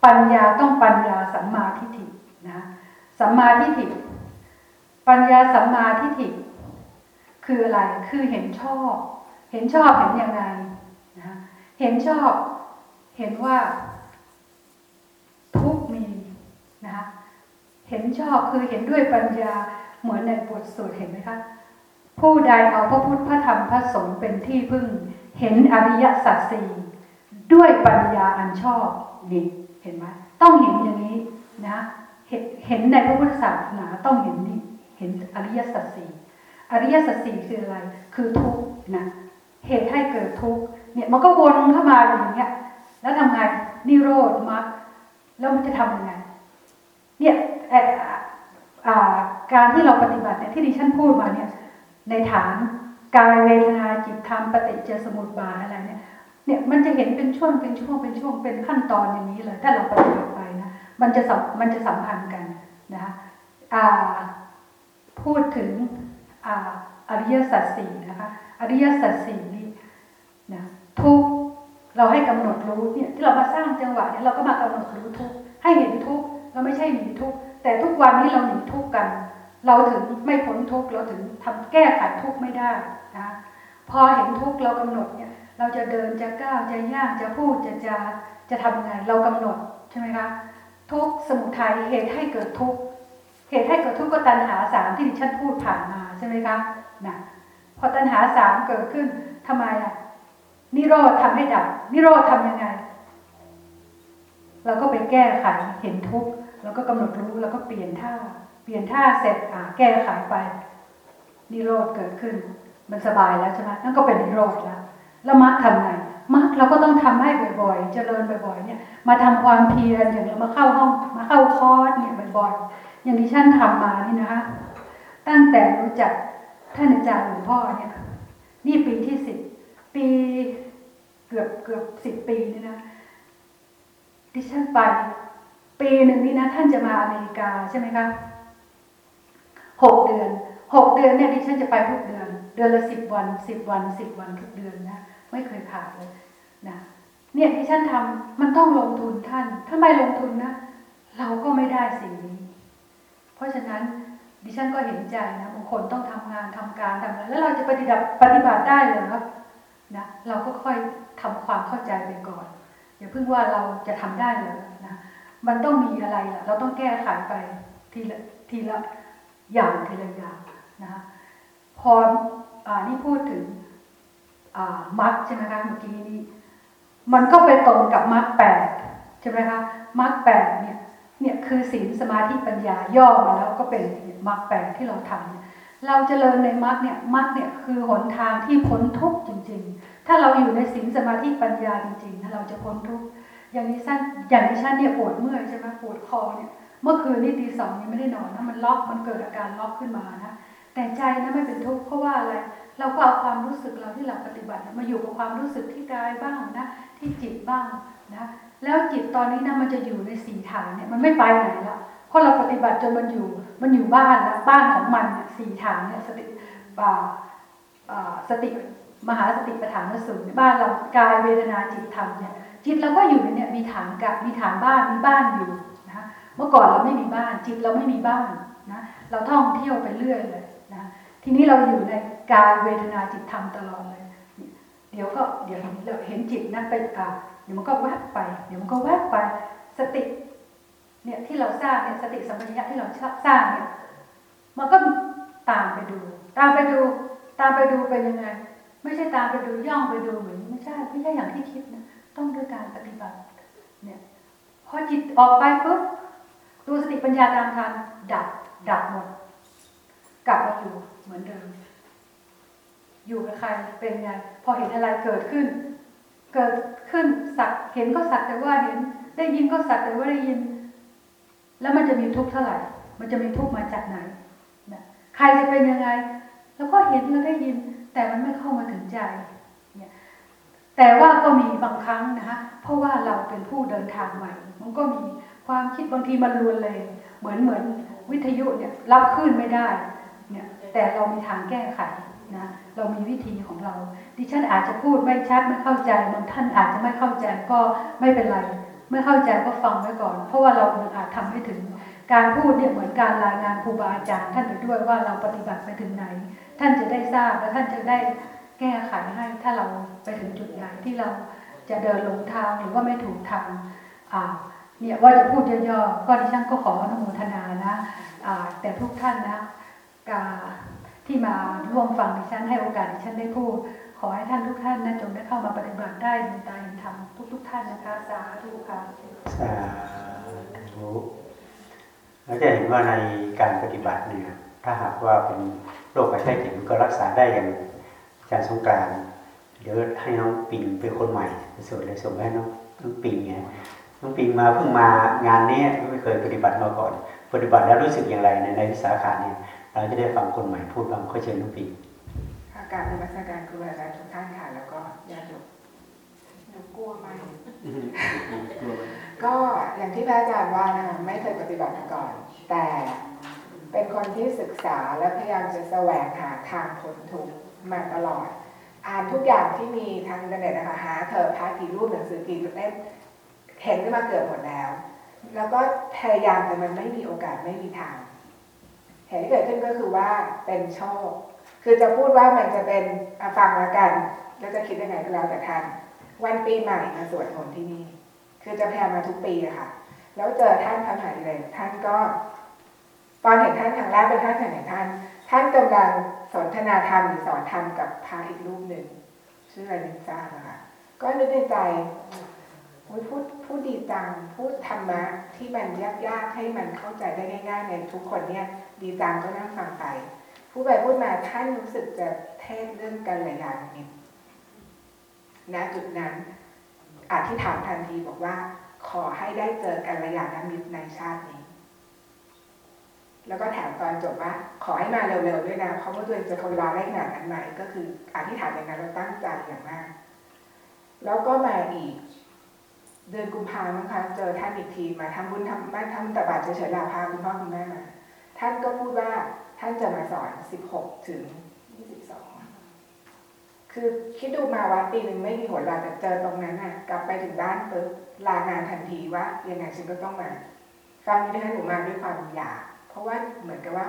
Speaker 4: ปัญญาต้องปัญญาสัมมาทิฏฐินะ สัมมาทิฏฐิ ปัญญาสัมมาทิฏฐิ คืออะไร คือเห็นชอบ เห็นชอบเห็นยังไงนะเห็นชอบ เห็นว่า ทุกมีนะคะเห็นชอบคือเห็นด้วยปัญญาเหมือนในบทสวดเห็นไหมคะผู้ใดเอาพระพุทธพระธรรมพระสงฆ์เป็นที่พึ่ง เห็นอริยสัจสี่ด้วยปัญญาอันชอบนี่เห็นไหมต้องเห็นอย่างนี้นะ เห็นในพระพุทธศาสนาต้องเห็นนี่เห็นอริยสัจสี่อริยสัจสี่คืออะไร คือทุกข์นะเหตุให้เกิดทุกข์เนี่ยมันก็วนเข้ามาอย่างเงี้ย แล้วทำไงนิโรธมรรคแล้วมันจะทำยังไงเนี่ยการที่เราปฏิบัติเนี่ยที่ดิฉันพูดมาเนี่ย ในฐานกายเวทนาจิตธรรมปฏิจจสมุปบาทอะไรเนี่ยเนี่ยมันจะเห็นเป็นช่วงเป็นช่วงเป็นช่วงเป็นขั้นตอนอย่างนี้เลย ถ้าเราปฏิบัติไป มันจะสัมมันจะสัมพันธ์กันนะคะพูดถึงอริยสัจสี่นะคะอริยสัจสี่นี่นะทุกเราให้กำหนดรู้เนี่ยที่เรามาสร้างจังหวะเนี่ยเราก็มากำหนดรู้ทุกให้เห็นทุกเราไม่ใช่หนีทุกแต่ทุกวันนี้เราหนีทุกกัน เราถึงไม่พ้นทุกเราถึงทำแก้ไขทุกไม่ได้นะพอเห็นทุกเรากำหนดเนี่ยเราจะเดินจะก้าวจะย่างจะพูดจะจะจะทำไงเรากำหนดใช่ไหมคะ ทุกสมุทัยเหตุให้เกิดทุกเหตุให้เกิดทุกก็ตัณหาสามที่ดิฉันพูดผ่านมาใช่ไหมคะนะพอตัณหาสามเกิดขึ้นทำไมอะนิโรธทำให้ดับนิโรธทำยังไง เราก็ไปแก้ไขเห็นทุกข์แล้วก็กำหนดรู้แล้วก็เปลี่ยนท่า เปลี่ยนท่าเสร็จอ่าแก้ไขไป นิโรธเกิดขึ้น มันสบายแล้วใช่ไหมนั่นก็เป็นนิโรธแล้วแล้วมรรคทำไง มรรคเราก็ต้องทำให้บ่อยๆ เจริญบ่อยๆ เนี่ย มาทำความเพียรอย่างเรามาเข้าห้องมาเข้าคอร์สเนี่ยบ่อยๆ อย่างที่ฉันทำมานี่นะคะ ตั้งแต่รู้จักท่านอาจารย์หลวงพ่อเนี่ย นี่ปีที่สิบปีเกือบเกือบสิบปีนี่นะดิฉันไป ปีหนึ่งนี่นะ ท่านจะมาอเมริกาใช่ไหมคะหกเดือนหกเดือนเนี่ยดิฉันจะไปทุกเดือน เดือนละสิบวันสิบวันสิบวันทุกเดือนนะ ไม่เคยขาดเลยนะเนี่ยที่ฉันทำมันต้องลงทุนท่าน ถ้าไม่ลงทุนนะ เราก็ไม่ได้สิ่งนี้ เพราะฉะนั้นดิฉันก็เห็นใจนะบางคนต้องทำงานทำการทำอะไรแล้วเราจะปฏิบัติปฏิบัติได้เหรอนะเราก็ค่อยทำความเข้าใจไปก่อนอย่าเพิ่งว่าเราจะทำได้เลยนะมันต้องมีอะไรล่ะ เราต้องแก้ไขไปทีละทีละอย่างทีละอย่างนะพออ่านี่พูดถึง มัดใช่ไหมคะเมื่อกี้นี้ มันก็ไปตรงกับมรรคแปดใช่ไหมคะมรรคแปดเนี่ยเนี่ยคือศีลสมาธิปัญญาย่อมาแล้วก็เป็นมรรคแปดที่เราทำเนี่ยเราจเจริญในมรรคเนี่ยมรรคเนี่ยคือหนทางที่พ้นทุกข์จริง ๆ ถ้าเราอยู่ในศีลสมาธิปัญญาจริงๆนะเราจะพ้นทุกข์อย่างนี้สั้นอย่างที่ฉันเนี่ยปวดเมื่อยใช่ไหมปวดคอเนี่ย เมื่อคืนนี่ตีสองยังไม่ได้นอนนะมันล็อกมันเกิดอาการล็อกขึ้นมานะแต่ใจนะไม่เป็นทุกข์เพราะว่าอะไร เราก็เอาความรู้สึกเราที่เราปฏิบัติมาอยู่กับความรู้สึกที่กายบ้างนะ ที่จิตบ้างนะแล้วจิตตอนนี้นะมันจะอยู่ในสีฐานเนี่ยมันไม่ไปไหนแล้วเพราะเราปฏิบัติจนมันอยู่ มันอยู่บ้านแล้วบ้านของมันสีฐานเนี่ยสติบ่าสติมหาสติปัฏฐานสูตรบ้านเรากายเวทนาจิตธรรมเนี่ยจิตเราก็อยู่ในเนี่ยมีฐานกับมีฐานบ้านมีบ้านอยู่นะเมื่อก่อนเราไม่มีบ้าน จิตเราไม่มีบ้านนะเราท่องเที่ยวไปเรื่อยเลย ทีนี้เราอยู่ในกายเวทนาจิตธรรมตลอดเลย เดี๋ยวก็เดี๋ยวเราเห็นจิตนะไปอ่าเดี๋ยวมันก็แวบไป เดี๋ยวมันก็แวบไป สติ เนี่ยที่เราสร้างเนี่ยสติสัมปชัญญะที่เราสร้างเนี่ย มันก็ตามไปดู ตามไปดู ตามไปดูเป็นยังไง ไม่ใช่ตามไปดูย่องไปดูเหมือนไม่ใช่ไม่ใช่อย่างที่คิดนะต้องด้วยการปฏิบัติ เนี่ยพอจิตออกไปปุ๊บตัวสติปัญญาตามทันดับดับหมดกลับมาอยู่ เหมือนเดิม อยู่กับใครเป็นไงพอเห็นอะไรเกิดขึ้น เกิดขึ้นสักเห็นก็สักแต่ว่าเห็น ได้ยินก็สักแต่ว่าได้ยิน แล้วมันจะมีทุกข์เท่าไหร่ มันจะมีทุกข์มาจากไหนนะใครจะเป็นยังไง แล้วก็เห็นแล้วได้ยิน แต่มันไม่เข้ามาถึงใจเนี่ยแต่ว่าก็มีบางครั้งนะคะเพราะว่าเราเป็นผู้เดินทางใหม่ มันก็มีความคิดบางทีมันลวนเลย เหมือนเหมือนวิทยุเนี่ยรับคลื่นไม่ได้ แต่เรามีทางแก้ไขนะเรามีวิธีของเรา ดิฉันอาจจะพูดไม่ชัดไม่เข้าใจบางท่านอาจจะไม่เข้าใจก็ไม่เป็นไร ไม่เข้าใจก็ฟังไว้ก่อน เพราะว่าเราอาจทำไม่ถึง การพูดเนี่ยเหมือนการรายงานครูบาอาจารย์ ท่านไปด้วยว่าเราปฏิบัติไปถึงไหน ท่านจะได้ทราบและท่านจะได้แก้ไขให้ถ้าเราไปถึงจุดไหนที่เราจะเดินลงทางหรือว่าไม่ถูกทางอ่าเนี่ยว่าจะพูดย่อๆก็ดิฉันก็ขออนุโมทนานะแต่ทุกท่านนะ กาที่มาร่วมฟังดิฉันให้โอกาสดิฉันได้พูด ขอให้ท่านทุกท่านนะจงได้เข้ามาปฏิบัติได้ในตาเห็นธรรมทุกๆท่านนะคะสาธุค่ะ
Speaker 2: สาธุเราจะเห็นว่าในการปฏิบัติเนี่ยถ้าหากว่าเป็นโรคประไข้เจ็บก็รักษาได้อย่างอาจารย์สงกานเดี๋ยวให้น้องปิงเป็นคนใหม่ส่วนเลยส่งให้น้องน้องปิงเนี่ยน้องปิงมาเพิ่งมางานนี้ไม่เคยปฏิบัติมาก่อน ปฏิบัติแล้วรู้สึกอย่างไรในในวิสาขาเนี่ย เราจะได้ฟังคนใหม่พูดบ้างเขาเชิญนุปี
Speaker 5: อาการในวัฒการครูอาจารย์ทุกท่านค่ะ แล้วก็ญาติโยมกลัวไหมก็อย่างที่พระอาจารย์ว่านะคะไม่เคยปฏิบัติมาก่อน แต่เป็นคนที่ศึกษาและพยายามจะแสวงหาทางพ้นทุกข์มาตลอด อ่านทุกอย่างที่มีทางอินเทอร์เน็ตนะคะหาเถอะพากี่รูปหนังสือกี่เล่มเห็นขึ้นมาเกือบหมดแล้ว แล้วก็พยายามแต่มันไม่มีโอกาสไม่มีทาง เหตุที่เกิดขึ้นก็คือว่าเป็นโชค คือจะพูดว่ามันจะเป็นฟังแล้วกัน แล้วจะคิดยังไงก็แล้วแต่ท่านวันปีใหม่มาสวดมนต์ที่นี่ คือจะพยายามมาทุกปีอะค่ะ แล้วเจอท่านพระมหาดิเรกท่านก็ ตอนเห็นท่านครั้งแรกเป็นท่านเห็นท่าน ท่านกำลังสนทนาธรรมหรือสอนธรรมกับพระอีกรูปหนึ่งชื่ออะไรนิจาค่ะ ก็นึกในใจ พูดพูดดีจังพูดธรรมะที่มันยากๆให้มันเข้าใจได้ง่ายๆในทุกคนเนี่ยดีจังก็นั่งฟังไปผู้ไปพูดมาท่านรู้สึกจะเทศเรื่องกันหลายอย่างนิดณจุดนั้นอธิษฐานทันทีบอกว่า ขอให้ได้เจอกันระยะนมิตรในชาตินี้ แล้วก็แถมตอนจบว่า ขอให้มาเร็วๆด้วยนะเพราะว่าตัวเองจะทนรอได้ขนาดนั้นไหมก็คืออธิษฐานอย่างนั้นเราตั้งใจอย่างมาก แล้วก็มาอีก เดือนกุมภาพันธ์มั้งคะเจอท่านอีกทีมาทำบุญทำมาทำแต่บาตเฉยๆลาพาคุณพ่อคุณแม่มา ท่านก็พูดว่าท่านจะมาสอน 16 ถึง 22 คือคิดดูมาวัดปีหนึ่งไม่มีหัวลาแต่เจอตรงนั้นน่ะ กลับไปถึงบ้านปุ๊บลางานทันทีว่ายังไงฉันก็ต้องมาครั้งนี้นะคะหนูมาด้วยความอยาก เพราะว่าเหมือนกับว่า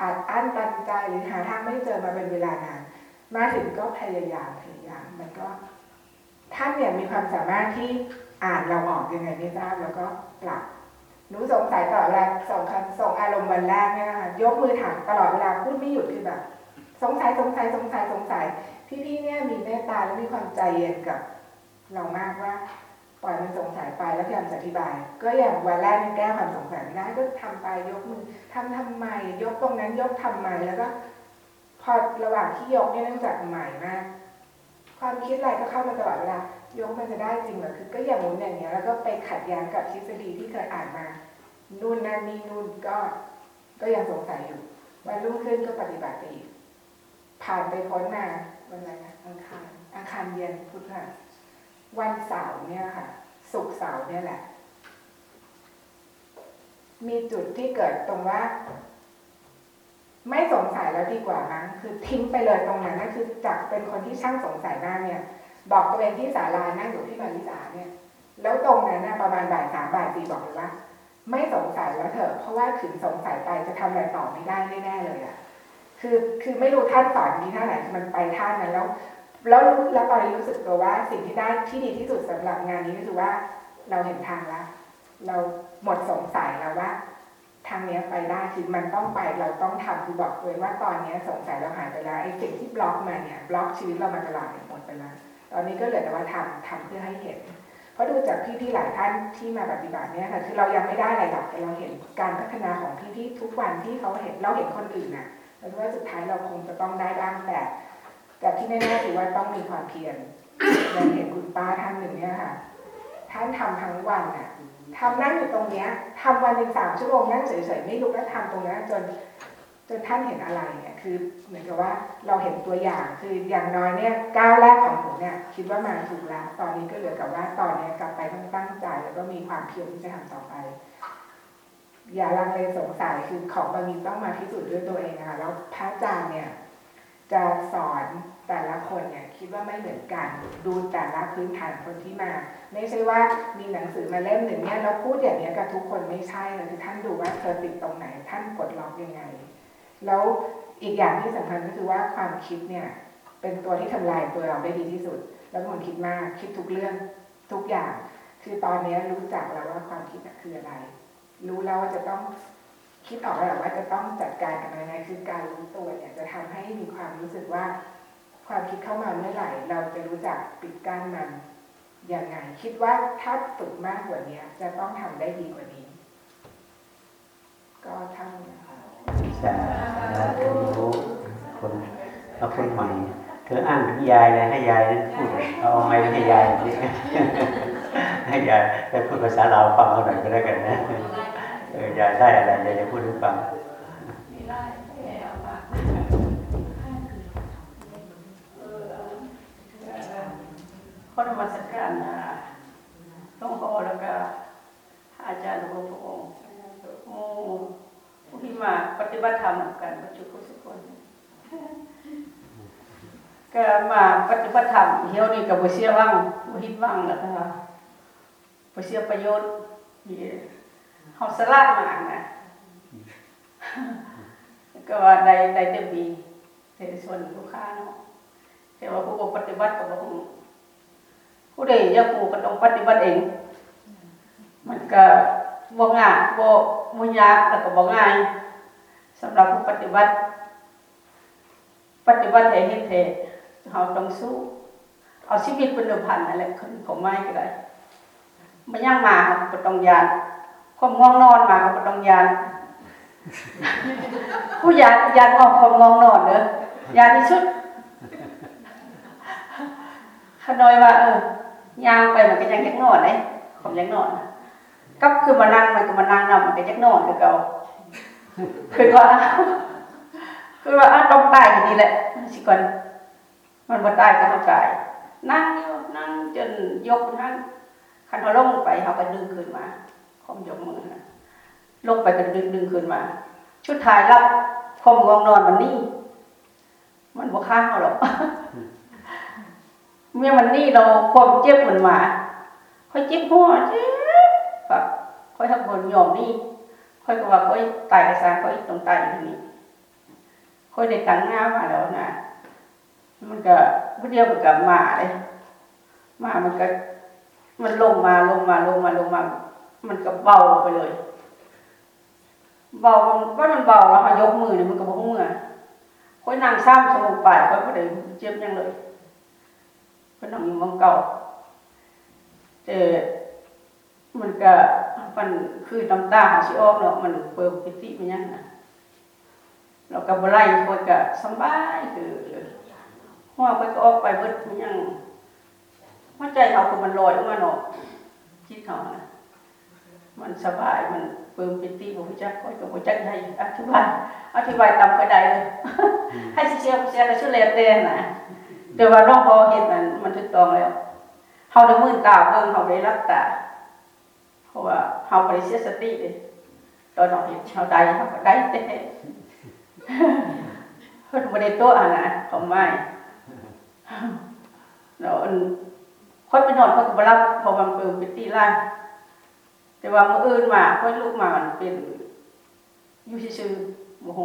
Speaker 5: อาจอั้นตันใจหรือหาทางไม่เจอมาเป็นเวลานาน มาถึงก็พยายามพยายามมันก็ ท่านเนี่ยมีความสามารถที่อ่านเราออกยังไงไม่ทราบแล้วก็ปรับหนูสงสัยตลอดเวลาส่งคำส่งอารมณ์วันแรกเนี่ยนะคะยกมือถามตลอดเวลาพูดไม่หยุดคือแบบสงสัยสงสัยสงสัยสงสัยพี่ๆเนี่ยมีเมตตาและมีความใจเย็นกับ เรามากว่าปล่อยมันสงสัยไปแล้วพยายามอธิบาย ก็อย่างวันแรกมันแก้ความสงสัยไม่ได้ก็ทำไปยกมือทำทำไม ยกตรงนั้นยกทำไมแล้วก็ พอระหว่างที่ยกเนี่ยเนื่องจากใหม่มาก ความคิดอะไรก็เข้ามาตลอดเวลายกมันจะได้จริงเหรอคือก็อย่างนู้นอย่างเงี้ยแล้วก็ไปขัดแย้งกับทฤษฎีที่เคยอ่านมานู่นนั่นนี่นู่นก็ก็ยังสงสัยอยู่วันรุ่งขึ้นก็ปฏิบัติไปอีกผ่านไปพ้นมาวันอะไรนะอังคารอังคารเย็นพุธค่ะวันเสาร์เนี่ยค่ะศุกร์เสาร์เนี่ยแหละ มีจุดที่เกิดตรงว่า ไม่สงสัยแล้วดีกว่ามั้งคือทิ้งไปเลยตรงนั้นนั่นคือจากเป็นคนที่ช่างสงสัยมากเนี่ย บอกตัวเองที่ศาลานั่งอยู่ที่มาริสาเนี่ย แล้วตรงนั้นนะประมาณบ่ายสามบ่ายสี่บอกเลยว่า ไม่สงสัยแล้วเถอะเพราะว่าถึงสงสัยไปจะทำอะไรต่อไม่ได้แน่ๆเลยอะคือคือไม่รู้ท่านสอนนี้ท่าไหนมันไปท่านั้นแล้วแล้วแล้วตอนนี้รู้สึกตัวว่าสิ่งที่ได้ที่ดีที่สุดสำหรับงานนี้ก็คือว่าเราเห็นทางแล้ว เราหมดสงสัยแล้วว่า ทางเนี้ยไปได้คือมันต้องไปเราต้องทำคือบอกเลยว่าตอนเนี้ยสงสัยเราหายไปแล้วไอ้สิ่งที่บล็อกมาเนี่ยบล็อกชีวิตเรามาตลอดหมดไปแล้วตอนนี้ก็เหลือแต่ว่าทำทำเพื่อให้เห็น เพราะดูจากพี่ๆหลายท่านที่มาปฏิบัติเนี่ยค่ะคือเรายังไม่ได้อะไรหรอกแต่เราเห็นการพัฒนาของพี่ๆทุกวันที่เขาเห็นเราเห็นคนอื่นน่ะเราคิดว่าสุดท้ายเราคงจะต้องได้บ้างแต่แต่ที่แน่ๆคือว่าต้องมีความเพียรอย่าเห็นคุณป้าท่านหนึ่งเนี่ยค่ะท่านทำทั้งวันน่ะ ทำนั่งอยู่ตรงเนี้ยทำวันหนึ่งสามชั่วโมงนั่งเฉยๆไม่ลุกแล้วทำตรงนั้นจนจนท่านเห็นอะไรเนี่ยคือเหมือนกับว่าเราเห็นตัวอย่างคืออย่างน้อยเนี่ยก้าวแรกของผมเนี่ยคิดว่ามาถูกแล้วตอนนี้ก็เหลือกับว่าตอนนี้กลับไปต้องตั้งใจแล้วก็มีความเพียรที่จะทำต่อไป อย่าลังเลสงสัยคือของบางทีต้องมาพิสูจน์ด้วยตัวเองนะคะแล้วพระอาจารย์เนี่ย จะสอนแต่ละคนเนี่ยคิดว่าไม่เหมือนกัน ดูแต่ละพื้นฐานคนที่มา ไม่ใช่ว่ามีหนังสือมาเล่มหนึ่งเนี่ยเราพูดอย่างนี้กับทุกคนไม่ใช่เลยคือท่านดูว่าเธอติดตรงไหน ท่านกดล็อกยังไง แล้วอีกอย่างที่สำคัญก็คือว่าความคิดเนี่ยเป็นตัวที่ทำลายตัวเราได้ดีที่สุด แล้วคนคิดมากคิดทุกเรื่องทุกอย่าง คือตอนนี้รู้จักแล้วว่าความคิดคืออะไร รู้แล้วว่าจะต้อง คิดออกแล้วว่าจะต้องจัดการกับมันยังไงคือการรู้ตัวเนี่ยจะทำให้มีความรู้สึกว่า ความคิดเข้ามาเมื่อไหร่ เราจะรู้จักปิดกั้นมันยังไง คิดว่าถ้าฝึกมากกว่านี้จะต้องทำได้ดีกว่านี้ ก็เท่านี้นะคะ
Speaker 2: สาธุคนเอาคนใหม่เธออ้างยายเลยให้ยายนั้นพูดเอาไม้ให้ยายให้ยายได้พูดภาษาลาวฟังเอาหน่อยก็แล้กันนะ ออยายได้อะไรยายจะพูดให้ฟัง
Speaker 6: ขอนมัสการนะหลวงพอแล้วก็อาจารย์หลวงพ่อองค์โอ้ผู้ที่มาปฏิบัติธรรมกันปัจจุบันทุกคนก็มาปฏิบัติธรรมเฮียวนี่กับบ่เสียวังบ่ฮิดวังแล้วก็บ่เสียประโยชน์ เฮาสลาดมากนะก็ว่าได้ได้เต็มดีในส่วนลูกค้าเนาะแต่ว่าผู้บ่ปฏิบัติก็บ่ฮู้ผู้ใดอยากรู้ก็ต้องปฏิบัติเอง มันก็บ่ง่ายบ่บ่ยากแล้วก็บ่ง่ายสำหรับผู้ปฏิบัติ ปฏิบัติให้เห็นแท้เราต้องสู้เอาชีวิตเป็นเดิมพันนั่นแหละคนผมไม่ก็ได้มันย่างมาเราก็ต้องยาน ความง่วงนอนมาก็ต้องยานผู้ยานยานออกความง่วงนอนเด้อยานที่สุดขน้อยว่า เออยางไปมันก็ยังยักนอนเลยผมยังนอนก็คือมานั่งมันก็มานั่งนำมันก็ยักนอนคือเก่าคือว่าคือว่าอ้าวต้องตายอย่างนี้แหละสิก่อนมันบ่ตายก็เข้ากายนั่งนั่งจนยกทั้งคันเขาลงไปเขาก็ดึงขึ้นมา คมยกมือนะลงไปก็ดึงดึงขึ้นมา ชุดถ่ายรับคมงวงนอนมันนี่ มันบ่ข้างเขาหรอกเมื่อมันนี่เราความเจ็บมันมาค่อยเจ็บหัวเจ็บแบบค่อยทำบนยอมนี่ค่อยก็ว่าค่อยตายกระซานค่อยตรงตายอยู่ที่นี่ค่อยได้กันหน้ามาแล้วนะมันก็เดียวมันกับหมาเลยหมามันก็ มันลงมาลงมาลงมาลงมา มันก็เบาไปเลย เบาว่ามันเบาแล้วค่ะยกมือเนี่ยมันก็บอกมือค่อยนั่งซ้ำสมองไปค่อยก็เลยเจ็บยังเลยก็นั่งอยู่มองเก่าแต่มันก็มันคือน้ำตาหาชิออกเนาะมันเปิดปิติมันยังนะเราก็บไล่ค่อยก็สบายคือหัวค่อยก็ออกไปเบิดมันยังหัวใจเขาคือมันลอยออกมาเนาะคิดเขานะ มันสบายมันเปิ่มปิติบ่รู้จักค่อยก็บ่จักให้อธิบายอธิบายตามก็ได้เลยให้สิเชียร์เชียร์ก็ช่วยแล้วแต่นะแต่ว่าน้องพอเห็นมันมันถูกต้องแล้วเฮาได้มื่นตาเบิ่งเฮาได้รับตาเพราะว่าเฮาบ่ได้เสียสติเลยตอนน้องเห็นเฮาได้เฮาก็ได้แต่เพิ่นบ่ได้ตัวอะนะของไม้แล้วอันคนไปนอนเขาก็บ่รับเพราะว่ามันเปิ่มปิติหลาย แต่ว่ามืออื่นมาค่อยลูกมามันเป็นอยู่ซื่อๆโมโห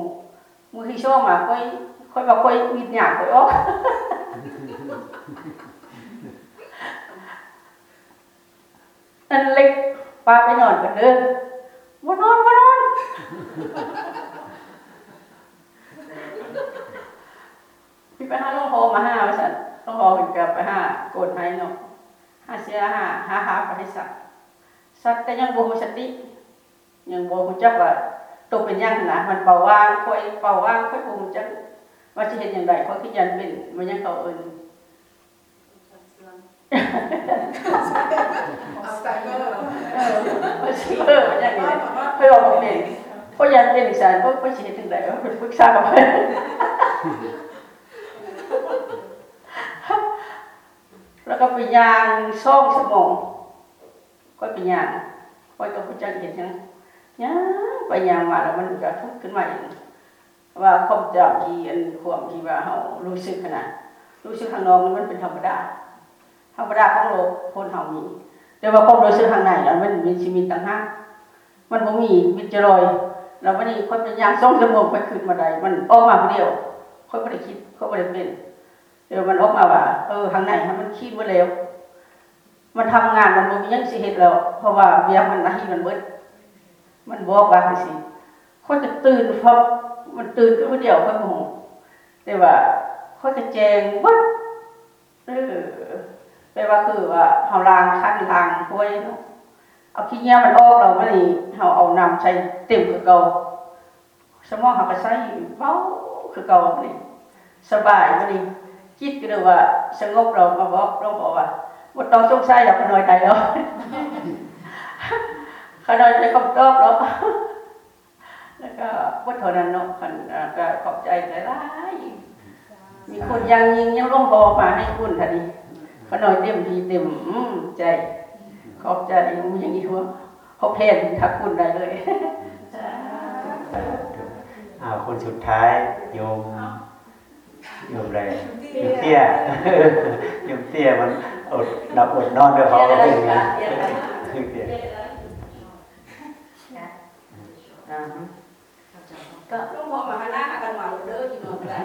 Speaker 6: มือที่ชอบมาค่อยค่อยว่าค่อยวิญญาณค่อยออกนั่นเล็กปลาไปนอนกันเด้อบ่นอนบ่นอนพี่ไปหาลวงพ่อมาห้าว่าซั่นลวงพ่อเพิ่นก็ไปห้าโกนให้เนาะหาเสียห้าหาหาไปให้สัก สักแต่ยังบ่รู้สติยังบ่รู้จักว่าตกเป็นหยังนะมันเป่าว่างค่อยเป่าว่างค่อยบ่รู้จักว่าสิเฮ็ดจังได๋ค่อยคิดยันเป็นมันยังเขาเอิ้น
Speaker 5: อัลไซเมอร์
Speaker 6: เออว่าสิเออมันยังไงค่อยบอกบ่เป็นค่อยยันเป็นอีสานค่อยค่อยสิเฮ็ดจังได๋ว่าเป็นปรึกษากับเพิ่นแล้วก็ไปย่างซ่องสมอง ค่อยไปย่างค่อยก็บ่จักเฮ็ดหยังย่างไปย่างมาแล้วมันก็ทุกข์ขึ้นมาเองว่าความจำที่อันความที่ว่าเรารู้สึกขนาดรู้สึกข้างนอกมันเป็นธรรมดาธรรมดาของโลกคนเฮามีแต่ว่าความรู้สึกข้างในนั้นมันมีชีวิตต่างหากมันบ่มีมิจรอยแล้ววันนี้คนเป็นยางส่งสมองไปขึ้นมาได้มันออกมาผู้เดียวคนบ่ได้คิดคนบ่ได้เป็นเดี๋ยวมันออกมาว่า เออข้างในมันคิดบ่แล้ว มันทำงานมันบ่มียังสิเฮ็ดแล้ว เพราะว่าเวียมันหน้าทีมันเบิดมันบอกว่าจังซี่เขาจะตื่นเพราะมันตื่นขึ้นมาเดียวเขาโมโหแต่ว่าเขาจะแจงวัดเออแปลว่าคือว่าเฮาล้างคันล้างห้วยเนาะเอาขี้เหงี้ยมันออกเราบ่ได้เฮาเอาน้ำใส่เต็มคือเก่าสมองเฮาก็ใส่เบาคือเก่าบ่นี่สบายบ่นี่จิตก็เลยว่าสงบเรามาบอกเราบอกว่า บ่ต้องสงสัยแล้วก็น้อยใจแล้วขนาดจะคำตอบแล้วแล้วก็พุทโธนันเนาะขันอ่าก็ขอบใจหลายๆมีคนยังยิงยังร่องพอมาให้คุณทันทีขน่อยเต็มทีเต็มอืมใจ ขอบใจยังมีอย่างนี้หัวเขาเพลนทักคุณได้เลย
Speaker 2: อ่าคนสุดท้ายโยมโยมอะไรโยมเตี้ยโยมเตี้ยมัน อดหลับอดนอนด้วยเขาก็เป็นอย่างนี้เตี้ย
Speaker 7: อ่าฮะ
Speaker 6: ก็ร่องมาหน้ากันมาเด้อที่นอนได้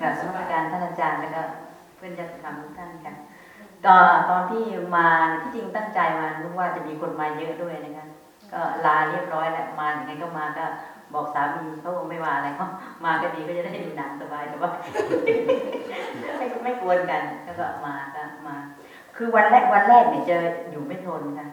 Speaker 7: ค่ะสมการท่านอาจารย์แล้วก็เพื่อนจะทำทุกท่านกันตอนตอนที่มาที่จริงตั้งใจมารู้ว่าจะมีคนมาเยอะด้วยนะคะก็ลาเรียบร้อยแล้วมาอย่างไงก็มาก็ บอกสามีเขาไม่ว่าอะไรก็มาก็ดีก็จะได้ดูหนังสบายแต่ว่าไม่ไม่กวนกันแล้วก็มาก็มา คือวันแรกวันแรกเนี่ยเจออยู่ไม่ทนค่ะ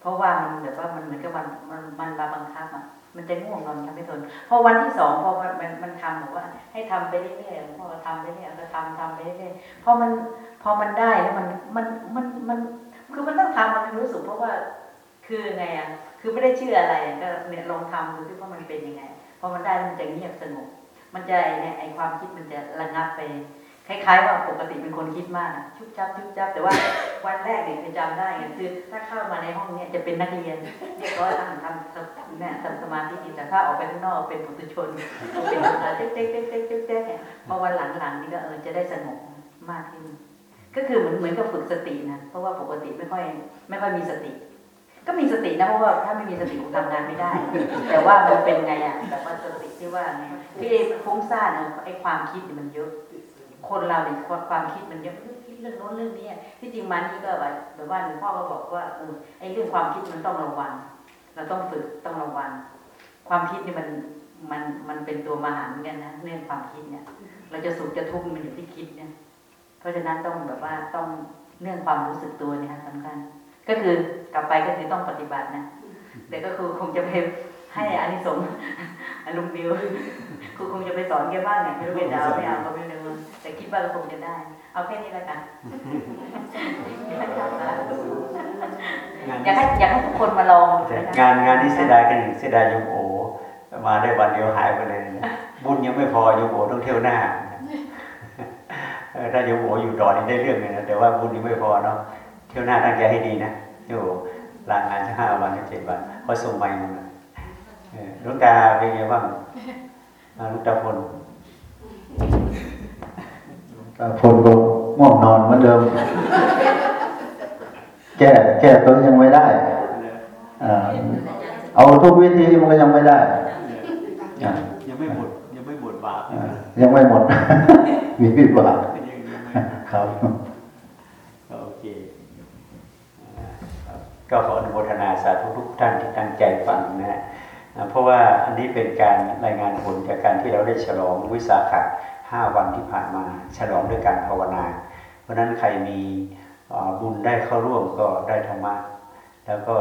Speaker 7: เพราะว่ามันแบบว่ามันเหมือนกับมันมันมันมาบังคับอะมันจะง่วงนอนทำไม่ทน พอวันที่สองพอมันมันมันทำบอกว่า ให้ทำไปเรื่อยๆพอทำไปเรื่อยๆก็ทำทำไปเรื่อยๆพอมันพอมันได้แล้วมันมันมันมัน คือมันต้องทำมันถึงรู้สึกเพราะว่าคือไงอะ คือไม่ได้เชื่ออะไรอะก็เนี่ยลองทำดูที่ว่ามันเป็นยังไงพอมันได้มันจะเงียบสงบมันจะไอเนี่ยไอความคิดมันจะระงับไป คล้ายๆ ว่าปกติเป็นคนคิดมากนะชุบจับชุบจับแต่ว่าวันแรกเนี่ยจะจำได้ไงคือถ้าเข้ามาในห้องเนี่ยจะเป็นนักเรียนเรียบร้อยทำทำทำเนี่ยทำสมาธิแต่ถ้าออกไปข้างนอกเป็นปุถุชนเป็นอะไรเจ๊กเจ๊กเจ๊กเจ๊กเจ๊กเจ๊กเนี่ยพอวันหลังๆนี่ก็เออจะได้สงบมากขึ้นก็คือเหมือนเหมือนกับฝึกสตินะเพราะว่าปกติไม่ค่อยไม่ค่อยมีสติ ก็มีสตินะเพราะว่าถ้าไม่มีสติคงทำงานไม่ได้ แต่ว่ามันเป็นไงอะแบบว่าสติที่ว่าไงที่ไอ้ฟุ้งซ่านอะไอ้ความคิดเนี่ยมันเยอะ คนเราเนี่ยความคิดมันเยอะคิดเรื่องโน้นเรื่องนี้ที่จริงมันนี่ก็แบบแบบว่าหลวงพ่อก็บอกว่าเออไอ้เรื่องความคิดมันต้องระวัง เราต้องฝึกต้องระวัง ความคิดนี่มันมันมันเป็นตัวมหาเหมือนกันนะเรื่องความคิดเนี่ย เราจะสุขจะทุกข์มันอยู่ที่คิดเนี่ยเพราะฉะนั้นต้องแบบว่าต้องเรื่องความรู้สึกตัวเนี่ยสำคัญ ก็คือกลับไปก็คือต้องปฏิบัตินะแต่ก็คือคงจะไปให้อานิสงส์อารมณ์บิวคือคงจะไปสอนแกบ้างเนี่ยไม่รู้ไปดาวไม่เอาก็ไม่รู้แต่คิดว่าเราคงจะได้ เอาแค่นี้แล้วกันอยากให้อยากให้ทุกคนมาลองดูนะคะ
Speaker 2: งานงานนี้เสียดายกันหนึ่งเสียดายโยมโอมาได้วันเดียวหายไปเลยนะบุญยังไม่พอโยมโอต้องเที่ยวหน้าเออถ้าโยมโออยู่ต่อนี่ได้เรื่องเลยนะแต่ว่าบุญยังไม่พอเนาะ เที่ยวหน้าตั้งใจให้ดีนะโยมลางานสักห้าวันหรือเจ็ดวันเขาส่งไปมันนะเออหลุงตาเป็นไงบ้างอ่าหลุงตาพล
Speaker 8: ก็คนก็ง่วงนอนเหมือนเดิม แก้แก้ตัวยังไม่ได้อ่าเอาทุกวิธีมันก็ยังไม่ได้อ่า
Speaker 2: ยังไม่หมดยังไม่หมดบาป
Speaker 8: อ่ายังไม่หมดมีวิบาก
Speaker 2: ยังยังไม่
Speaker 8: ครับ
Speaker 2: โอเคอ่าครับ ก็ขออนุโมทนาสาธุทุกท่านที่ตั้งใจฟังนะฮะเพราะว่าอันนี้เป็นการรายงานผลจากการที่เราได้ฉลองวิสาขะห้าวันที่ผ่านมาฉลองด้วยการภาวนา เพราะนั้นใครมีบุญได้เข้าร่วมก็ได้ธรรมะแล้วก็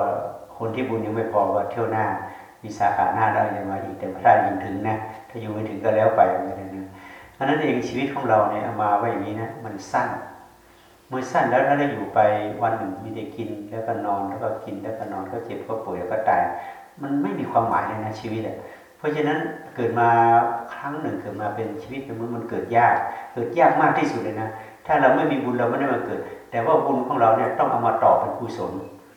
Speaker 2: คนที่บุญยังไม่พอก็เที่ยวหน้าวิสาขาหน้าได้ยังมาอีกแต่ถ้ายังถึงนะถ้าอยู่ไม่ถึงก็แล้วไปอะไรนะเพราะนั้นเองชีวิตของเราเนี่ยมาไว้อย่างนี้นะมันสั้น มือสั้นแล้วถ้าเราอยู่ไปวันหนึ่งมีแต่กินแล้วก็นอนแล้วก็กินแล้วก็นอนก็เจ็บก็ป่วยแล้วก็ตาย มันไม่มีความหมายเลยนะชีวิตอะเพราะฉะนั้นเกิดมาครั้งหนึ่งเกิดมาเป็นชีวิตเป็นมนุษย์มันเกิดยาก เกิดยากมากที่สุดเลยนะ ถ้าเราไม่มีบุญเราไม่ได้มาเกิด แต่ว่าบุญของเราเนี่ยต้องเอามาต่อเป็นกุศล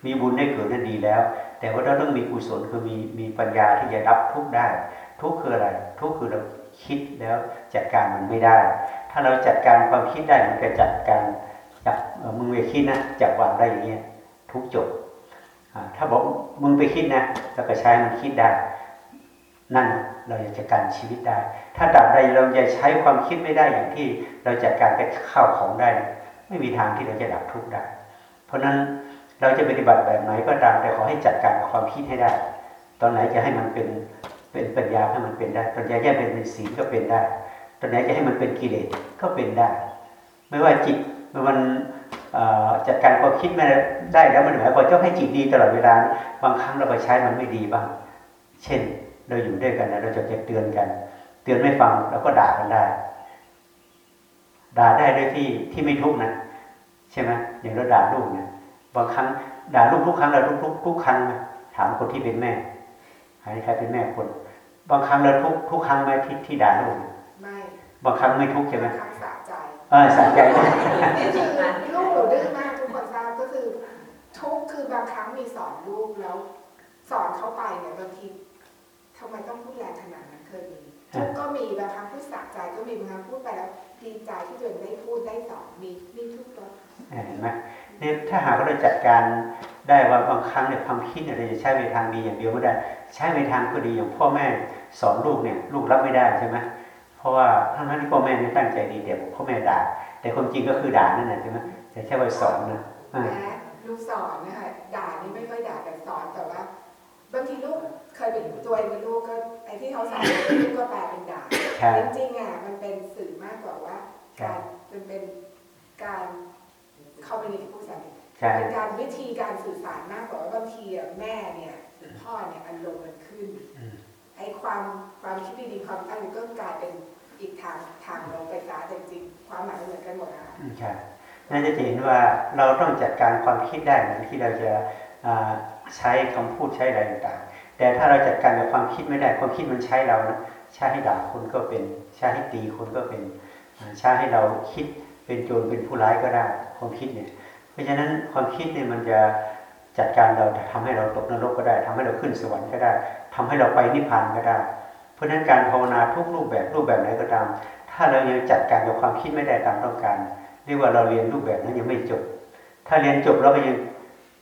Speaker 2: มีบุญได้เกิดนั่นดีแล้ว แต่ว่าเราต้องมีกุศลคือมีมีปัญญาที่จะรับทุกข์ได้ ทุกข์คืออะไร ทุกข์คือเราคิดแล้วจัดการมันไม่ได้ ถ้าเราจัดการความคิดได้มันก็จัดการ จับเอ่อมึงไปคิดนะจับวางได้อย่างเงี้ยทุกจบถ้าบอกมึงไปคิดนะแล้วก็ใช้มันคิดได้ นั่นเราจะจัดการชีวิตได้ ถ้าดับใดเราจะใช้ความคิดไม่ได้อย่างที่เราจัดการกับข้าวของได้ ไม่มีทางที่เราจะดับทุกข์ได้ เพราะฉะนั้นเราจะปฏิบัติแบบไหนก็ตามแต่ขอให้จัดการกับความคิดให้ได้ ตอนไหนจะให้มันเป็นเป็นปัญญาให้มันเป็นได้ตอนไหนจะให้เป็นศีลก็เป็นได้ ตอนไหนจะให้มันเป็นกิเลสก็เป็นได้ ไม่ว่าจิต มันเอ่อจัดการความคิดไม่ได้แล้วมันหมายความจะให้จิตดีตลอดเวลา บางครั้งเราไปใช้มันไม่ดีบ้าง เช่น เราอยู่ด้วยกันนะเราจะจะเตือนกัน เตือนไม่ฟังเราก็ด่ากันได้ ด่าได้ด้วยที่ที่ไม่ทุกข์นะใช่ไหมอย่างเราด่าลูกเนี่ยบางครั้งด่าลูกทุกครั้งเราทุกทุกทุกครั้งไหมถามคนที่เป็นแม่ใครใครเป็นแม่คน บางครั้งเราทุกทุกครั้งไหมที่ที่ด่าลูกเนี่ย
Speaker 5: ไม่
Speaker 2: บางครั้งไม่ทุกข์ใช่ไหม
Speaker 5: คำสะใจ
Speaker 2: เออสะใจนะ
Speaker 5: จริงๆลูกหนูดื้อมากทุกคนทราบก็คือทุกข์คือบางครั้งมีสอนลูกแล้ว สอนเขาไปเนี่ยบางทีทำไมต้องพูดแรงขนาดนั้นเคยมีทุกข์ก็มีบางครั้งพูดสะใจก็มีบางครั้งพูดไปแล้วดีใจที่ตัวเองได้พูดได้สอนมีมีทุกตัว
Speaker 2: เห็นไหมเนี่ยถ้าหากว่าเราจัดการได้ว่าบางครั้งเนี่ยความคิดเนี่ยเราจะใช้ไปทางดีอย่างเดียวไม่ได้ ใช้ไปทางก็ดีอย่างพ่อแม่สอนลูกเนี่ยลูกรับไม่ได้ใช่ไหมเพ ราะว่าทั้งนั้นที่พ่อแม่ไม่ตั้งใจดีแต่พ่อแม่ด่า แต่ความจริงก็คือด่านั่นแหละใช่ไหมแต่แค่ไปสอนนะอ่า
Speaker 5: แม้ลูกสอนนะคะด่านี่ไม่ค่อยด่าแต่สอนแต่ว่าบางทีลูกเคยเป็นตัวเองเป็นลูกก็ไอ้ที่เขาสอนลูกก็แปลเป็นด่า
Speaker 2: ใช่
Speaker 5: จริงๆอะมันเป็นสื่อมากกว่าว่าการมันเป็นการคอมมิวนิเคชัน
Speaker 2: ใช่
Speaker 5: เป็นการวิธีการสื่อสารมากกว่าว่าบางทีอะแม่เนี่ยหรือพ่อเนี่ยอารมณ์มันขึ้น
Speaker 2: อืม
Speaker 5: ไอ้ความความคิดดีๆความตั้งใจก็กลายเป็น อีกทางทางลงไปซะแต่จริงๆความหมายเหมือนกันหมดอะค่ะ
Speaker 2: อืมใช่นจะเห็นว่าเราต้องจัดการความคิดได้เหมือนที่เราจะใช้คำพูดใช้อะไรต่างๆ แต่ถ้าเราจัดการกับความคิดไม่ได้ ความคิดมันใช้เรานะใช้ให้ด่าคนก็เป็นใช้ให้ตีคนก็เป็นใช้ให้เราคิดเป็นโจรเป็นผู้ร้ายก็ได้ความคิดเนี่ย เพราะฉะนั้นความคิดเนี่ยมันจะจัดการเราทำให้เราตกนรกก็ได้ทำให้เราขึ้นสวรรค์ก็ได้ทำให้เราไปนิพพานก็ได้ เพราะฉะนั้นการภาวนาทุกรูปแบบรูปแบบไหนก็ตาม ถ้าเรายังจัดการกับความคิดไม่ได้ตามต้องการเรียกว่าเราเรียนรูปแบบนั้นยังไม่จบ ถ้าเรียนจบแล้วก็ยัง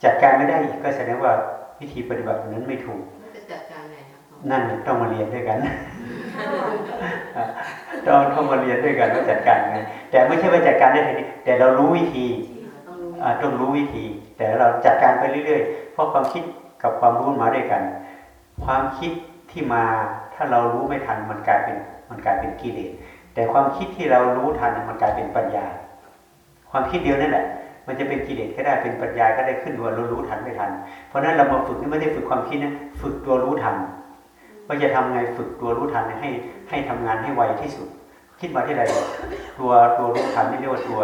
Speaker 2: จัดการไม่ได้อีกก็แสดงว่าวิธีปฏิบัตินั้นไม่ถูก
Speaker 9: จะจัดการไงครับ
Speaker 2: นั่นต้องมาเรียนด้วยกันต้องต้องมาเรียนด้วยกันว่าจัดการไงแต่ไม่ใช่ว่าจัดการได้ทันทีแต่เรารู้วิธี
Speaker 9: ต้องรู้
Speaker 2: อ่าต้องรู้วิธี แต่เราจัดการไปเรื่อยๆเพราะความคิดกับความรู้มาด้วยกัน ความคิดที่มาถ้าเรารู้ไม่ทันมันกลายเป็นมันกลายเป็นกิเลสแต่ความคิดที่เรารู้ทันมันกลายเป็นปัญญา ความคิดเดียวนั่นแหละ มันจะเป็นกิเลสก็ได้เป็นปัญญาก็ได้ขึ้นว่าเรารู้ทันไม่ทัน เพราะนั้นเรามาฝึกนี่ไม่ได้ฝึกความคิดนะฝึกตัวรู้ทันว่าจะทำไงฝึกตัวรู้ทันให้ให้ทำงานให้ไวที่สุด คิดมาที่ไรตัวตัวรู้ทันนี่เรียกว่าตัว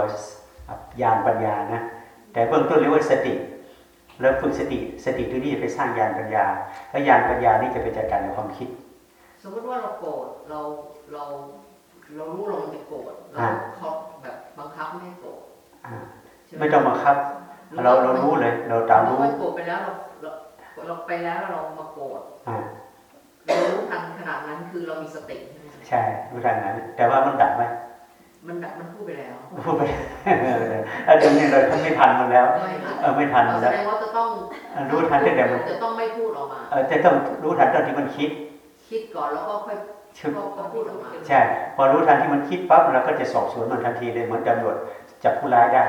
Speaker 2: ญาณปัญญานะแต่เบื้องต้นเรียกว่าสติแล้วฝึกสติสติตัวนี้จะไปสร้างญาณปัญญา แล้วญาณปัญญานี่จะไปจัดการกับความคิด
Speaker 9: สมมติว่าเราโกรธเราเราเรารู้ลงจะโกรธเรา
Speaker 2: อ่า
Speaker 9: เขาแบบบังคับไม่ให้โกรธ
Speaker 2: อ่า
Speaker 9: ใช่ห
Speaker 2: ไม่ต้องบังคับ เราเรารู้เลย เราตาม
Speaker 9: เรา
Speaker 2: รู้
Speaker 9: ไม่โกรธไปแล้วเราเราเราไปแล้วเรามาโกรธ
Speaker 2: อ่า
Speaker 9: เรารู้ทันขนาดนั้นคือเรามีสติใช่ไหม
Speaker 2: ใช่รู้ทางนั้นแต่ว่ามันดับไหม
Speaker 9: มันดับมันพูดไปแล้ว
Speaker 2: พูดไปถ้าตรงนี้เราไม่ทันมันแล้ว
Speaker 9: ไม่ทัน
Speaker 2: เออไม่ทัน
Speaker 9: เรา
Speaker 2: มัน
Speaker 9: แส
Speaker 2: แล้ว
Speaker 9: ดงว่าจะต้อง
Speaker 2: รู้ทันตั้งแต่มัน
Speaker 9: จะต้องไม่พูดออกมา
Speaker 2: เออจะต้องรู้ทันตอนที่มันคิด
Speaker 9: คิดก่อนแล้วก็ค่อย
Speaker 2: ชึบ
Speaker 9: ก็ก็พูดออกมา
Speaker 2: ใช่ พอรู้ทันที่มันคิดปั๊บเราก็จะสอบสวนมันทันทีเลยเหมือนตำรวจจับผู้ร้ายได้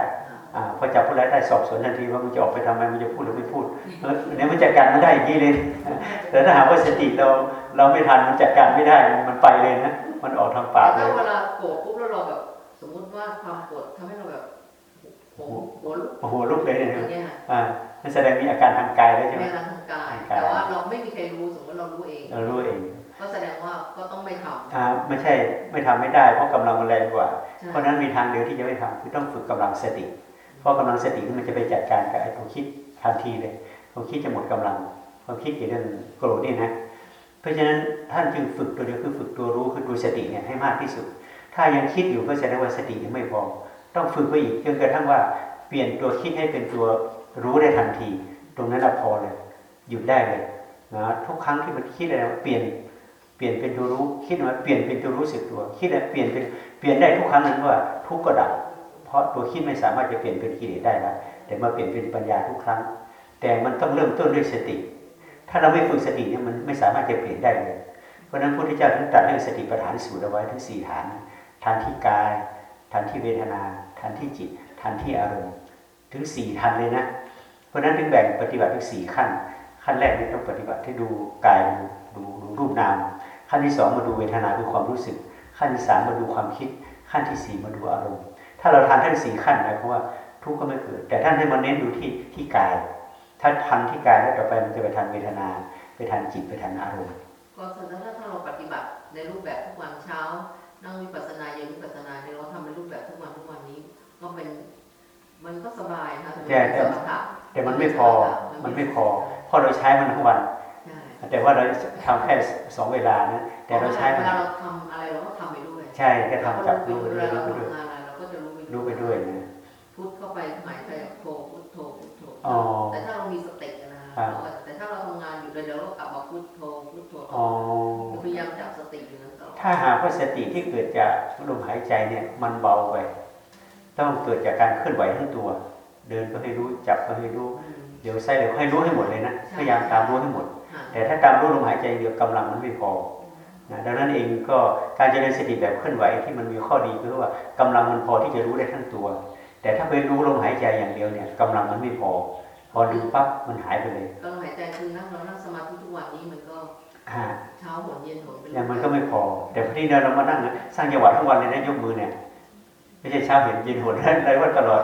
Speaker 2: อ่าพอจับผู้ร้ายได้สอบสวนทันทีว่ามันจะออกไปทำไมมันจะพูดหรือไม่พูดเออเนี่ยมันจัดการไม่ได้อย่างนี้เลยแต่ถ้าหากว่าสติเราเราไม่ทันมันจัดการไม่ได้มันไปเลยนะมันออกทางปากเล
Speaker 9: แต่ถ้ายเวลาโกรธปุ๊บแล้วเราแบบสมมุติว่าความโกรธทำให้เราแบบหัวหัวลุก
Speaker 2: โอ้โหลุกเลย
Speaker 9: อ
Speaker 2: เนี่ย
Speaker 9: ย่างเงี้ยค่ะ
Speaker 2: อ่า นั่นแสดงมีอาการทางกายแล้วใช่ไหม
Speaker 9: ในทางกาย แต่ว่าเราไม่มีใครรู้สมมติเรารู้เอง
Speaker 2: เรารู้เอง
Speaker 9: ก็แสดงว่าก็ต้องไม่ทำ
Speaker 2: อ่าไม่ใช่ไม่ทำไม่ได้ เพราะกำลังมันแรงกว่า
Speaker 9: ใช่
Speaker 2: เพราะฉะนั้นมีทางเดียวที่จะไม่ทำคือต้องฝึกกำลังสติ เพราะกำลังสตินี่มันจะไปจัดการกับไอ้ความคิดทันทีเลยความคิดจะหมดกำลังความคิดเกี่ยวกับเรื่องโกรธนี่นะ เพราะฉะนั้นท่านจึงฝึกตัวเดียวคือฝึกตัวรู้คือตัวสติเนี่ยให้มากที่สุด ถ้ายังคิดอยู่ก็แสดงว่าสติยังไม่พอ ต้องฝึกไปอีกจนกระทั่งว่าเปลี่ยนตัวคิดให้เป็นตัว รู้ได้ทันที ตรงนั้นน่ะพอเลยหยุดได้เลยนะทุกครั้งที่มันคิดอะไรเปลี่ยนเปลี่ยนเป็นตัวรู้คิดมาเปลี่ยนเป็นตัวรู้สึกตัวคิดอะไรเปลี่ยนเป็นเปลี่ยนได้ทุกครั้งนั้นว่าทุกก็ดับเพราะตัวคิดไม่สามารถจะเปลี่ยนเป็นกิเลสได้แล้วแต่มาเปลี่ยนเป็นปัญญาทุกครั้ง แต่มันต้องเริ่มต้นด้วยสติ ถ้าเราไม่ฝึกสติเนี่ยมันไม่สามารถจะเปลี่ยนได้เลยเพราะฉะนั้นพระพุทธเจ้าท่านตรัสเรื่องสติปัฏฐานสูตรเอาไว้ทั้งสี่ฐานฐานที่กายฐานที่เวทนาฐานที่จิตฐานที่อารมณ์ ถึงสี่ทันเลยนะ เพราะฉะนั้นถึงแบ่งปฏิบัติเป็นสี่ขั้น ขั้นแรกนี่ต้องปฏิบัติให้ดูกายดูดูดูรูปนาม ขั้นที่สองมาดูเวทนาคือความรู้สึก ขั้นที่สามมาดูความคิด ขั้นที่สี่มาดูอารมณ์ ถ้าเราทานทั้งสี่ขั้นหมายความว่าทุกข์ก็ไม่เกิด แต่ท่านให้มาเน้นดูที่ที่กาย ถ้าทันที่กายแล้วต่อไปมันจะไปทันเวทนา ไปทันจิตไปทันอารมณ์
Speaker 9: ก็แสดงว่าถ้าเราปฏิบัติในรูปแบบทุกวันเช้านั่งวิปัสสนาเย็นวิปัสสนาเนี่ยเราทำในรูปแบบทุกวันทุกวันนี้ ก็เป็นมันก็สบายนะ
Speaker 2: แต่แต่
Speaker 9: สมถะ
Speaker 2: แต่มันไม่พอมันไม่พอเพราะเราใช้มันทั้งวัน
Speaker 9: ใช่
Speaker 2: แต่ว่าเราทำแค่สองเวลานะแต่เราใช้
Speaker 9: เว
Speaker 2: มัน
Speaker 9: ลาเราทำอะไรเราก็ทำไปด้วย
Speaker 2: ใช่แค่ทำจับ
Speaker 9: รู้
Speaker 2: รู้
Speaker 9: เว
Speaker 2: ไป
Speaker 9: ลา
Speaker 2: ด้วย
Speaker 9: เรา
Speaker 2: รู้ไปด้วย
Speaker 9: ทำงานอะไรเราก็จะรู้ไป
Speaker 2: รู้ไปด้วยนะ
Speaker 9: พุทเข้าไปหายใจออกโทพุทโทพุทโท
Speaker 2: อ๋อ
Speaker 9: แต่ถ้าเรามีสตินะ
Speaker 2: ครั
Speaker 9: เรา
Speaker 2: บ
Speaker 9: ก็แต่ถ้าเราทำงานอยู่เดี๋ยวเราก็กลับมาพุทโทพุทโท
Speaker 2: อ๋อ
Speaker 9: พยายามจับสติอยู่นั้นตลอด
Speaker 2: ถ้าหากว่าสติที่เกิดจากลมหายใจเนี่ยมันเบาไป ต้องเกิดจากการเคลื่อนไหวทั้งตัว เดินก็ให้รู้จับก็ให้รู้
Speaker 9: อืม
Speaker 2: เดี๋ยวไส้เดี๋ยวให้รู้ให้หมดเลยนะพยายามตามรู้ให้หมด
Speaker 9: ค่ะ
Speaker 2: แต่ถ้าตามรู้ลมหายใจเดียวกำลังมันไม่พอนะดังนั้นเองก็การเจริญสติแบบเคลื่อนไหวที่มันมีข้อดีคือว่ากำลังมันพอที่จะรู้ได้ทั้งตัว แต่ถ้าไปรู้ลมหายใจอย่างเดียวเนี่ยกำลังมันไม่พอ พอดึงปั๊บมันหายไปเลย
Speaker 9: ก็หายใจคือนั่งเรานั่งสมาธิทุกวันนี้มันก็
Speaker 2: อ่า
Speaker 9: เช้าหนเย็นหนไปเรื่
Speaker 2: เนี่ย
Speaker 9: อย
Speaker 2: มันก็ไม่พอ แต่พอที่เรามานั่งนะสร้างจังหวะทั้งวันเลยนะยกมือเนี่ยไม่ใช่เช้าเห็นเย็นหนอะไรว่าตลอด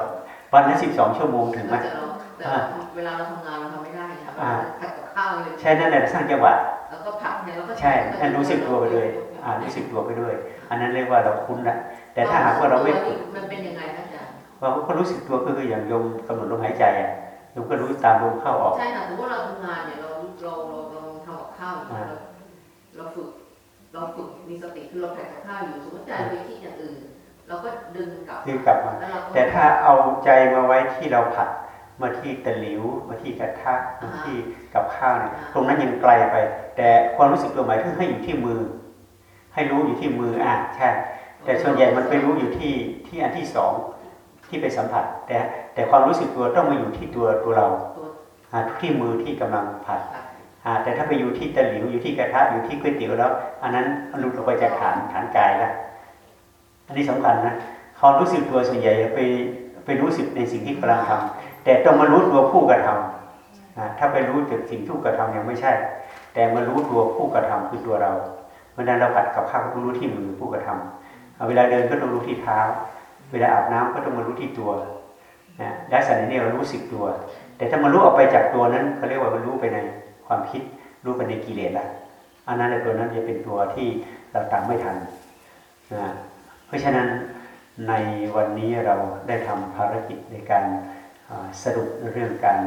Speaker 2: วันละสิบสองชั่วโมงถึงไหม
Speaker 9: เราจะเราแต่เราเวลาเราทำงานเราทำไม่ได้ค่ะ
Speaker 2: อ่า
Speaker 9: ผัดกับข้าวเลย
Speaker 2: ใช่นั่นแหละสร้างจังหวะ
Speaker 9: แล้วก็ผัดเนี่ยแล้วก็
Speaker 2: ใช่ให้รู้สึกตัวไปเลยอ่ารู้สึกตัวไปด้วย อันนั้นเรียกว่าเราคุ้นละแต่ถ้าหากว่าเราไม่ฝึก
Speaker 9: มันเป็นยังไงคะอาจารย์
Speaker 2: เราก็รู้สึกตัวก็คืออย่างโยมกำหนดลมหายใจอะโยมก็รู้ตามลมเข้าออก
Speaker 9: ใช่ค่ะสมมติเราทำงานเนี่ยเราเราเราเราทำกับข้าวอยู่
Speaker 2: อ่า
Speaker 9: เราเราฝึกเราฝึกมีสติคือเราผัดกับข้าวอยู่สมมติใจไปคิดอย่างอื่น เราก็ดึงกลับ
Speaker 2: ดึงกลับมา
Speaker 9: แล้วเราก็
Speaker 2: แต่ถ้าเอาใจมาไว้ที่เราผัดมาที่ตะหลิวมาที่กระทะมาที่กับข้าวเนี่ยตรงนั้นยังไกลไป แต่ความรู้สึกตัวหมายถึงให้อยู่ที่มือ ให้รู้อยู่ที่มืออะใช่แต่ส่วนใหญ่มันไปรู้อยู่ที่ที่อันที่สองที่ไปสัมผัส แต่แต่ความรู้สึกตัวต้องมาอยู่ที่ตัวตัวเรา
Speaker 9: ตัว
Speaker 2: อ่าที่มือที่กำลังผัด
Speaker 9: ผัด
Speaker 2: อ่าแต่ถ้าไปอยู่ที่ตะหลิวอยู่ที่กระทะอยู่ที่ก๋วยเตี๋ยวแล้ว อันนั้นหลุดออกไปจากฐานฐานกายแล้ว อันนี้สำคัญนะความรู้สึกตัวส่วนใหญ่ไปไปรู้สึกในสิ่งที่กำลังทำแต่ต้องมารู้ตัวผู้กระทำอ่าถ้าไปรู้จากสิ่งที่กระทำยังไม่ใช่ แต่มารู้ตัวผู้กระทำคือตัวเราเมื่อนั้นเราผัดกับข้าวก็ต้องรู้ที่มือผู้กระทำเอาเวลาเดินก็ต้องรู้ที่เท้า เวลาอาบน้ำก็ต้องมารู้ที่ตัวนะลักษณะนี้เรารู้สึกตัว แต่ถ้ามารู้ออกไปจากตัวนั้นเขาเรียกว่ามันรู้ไปในความคิดรู้ไปในกิเลสละอันนั้นในตัวนั้นจะเป็นตัวที่เราตามไม่ทันนะ เพราะฉะนั้นในวันนี้เราได้ทำภารกิจในการสรุปเรื่องการ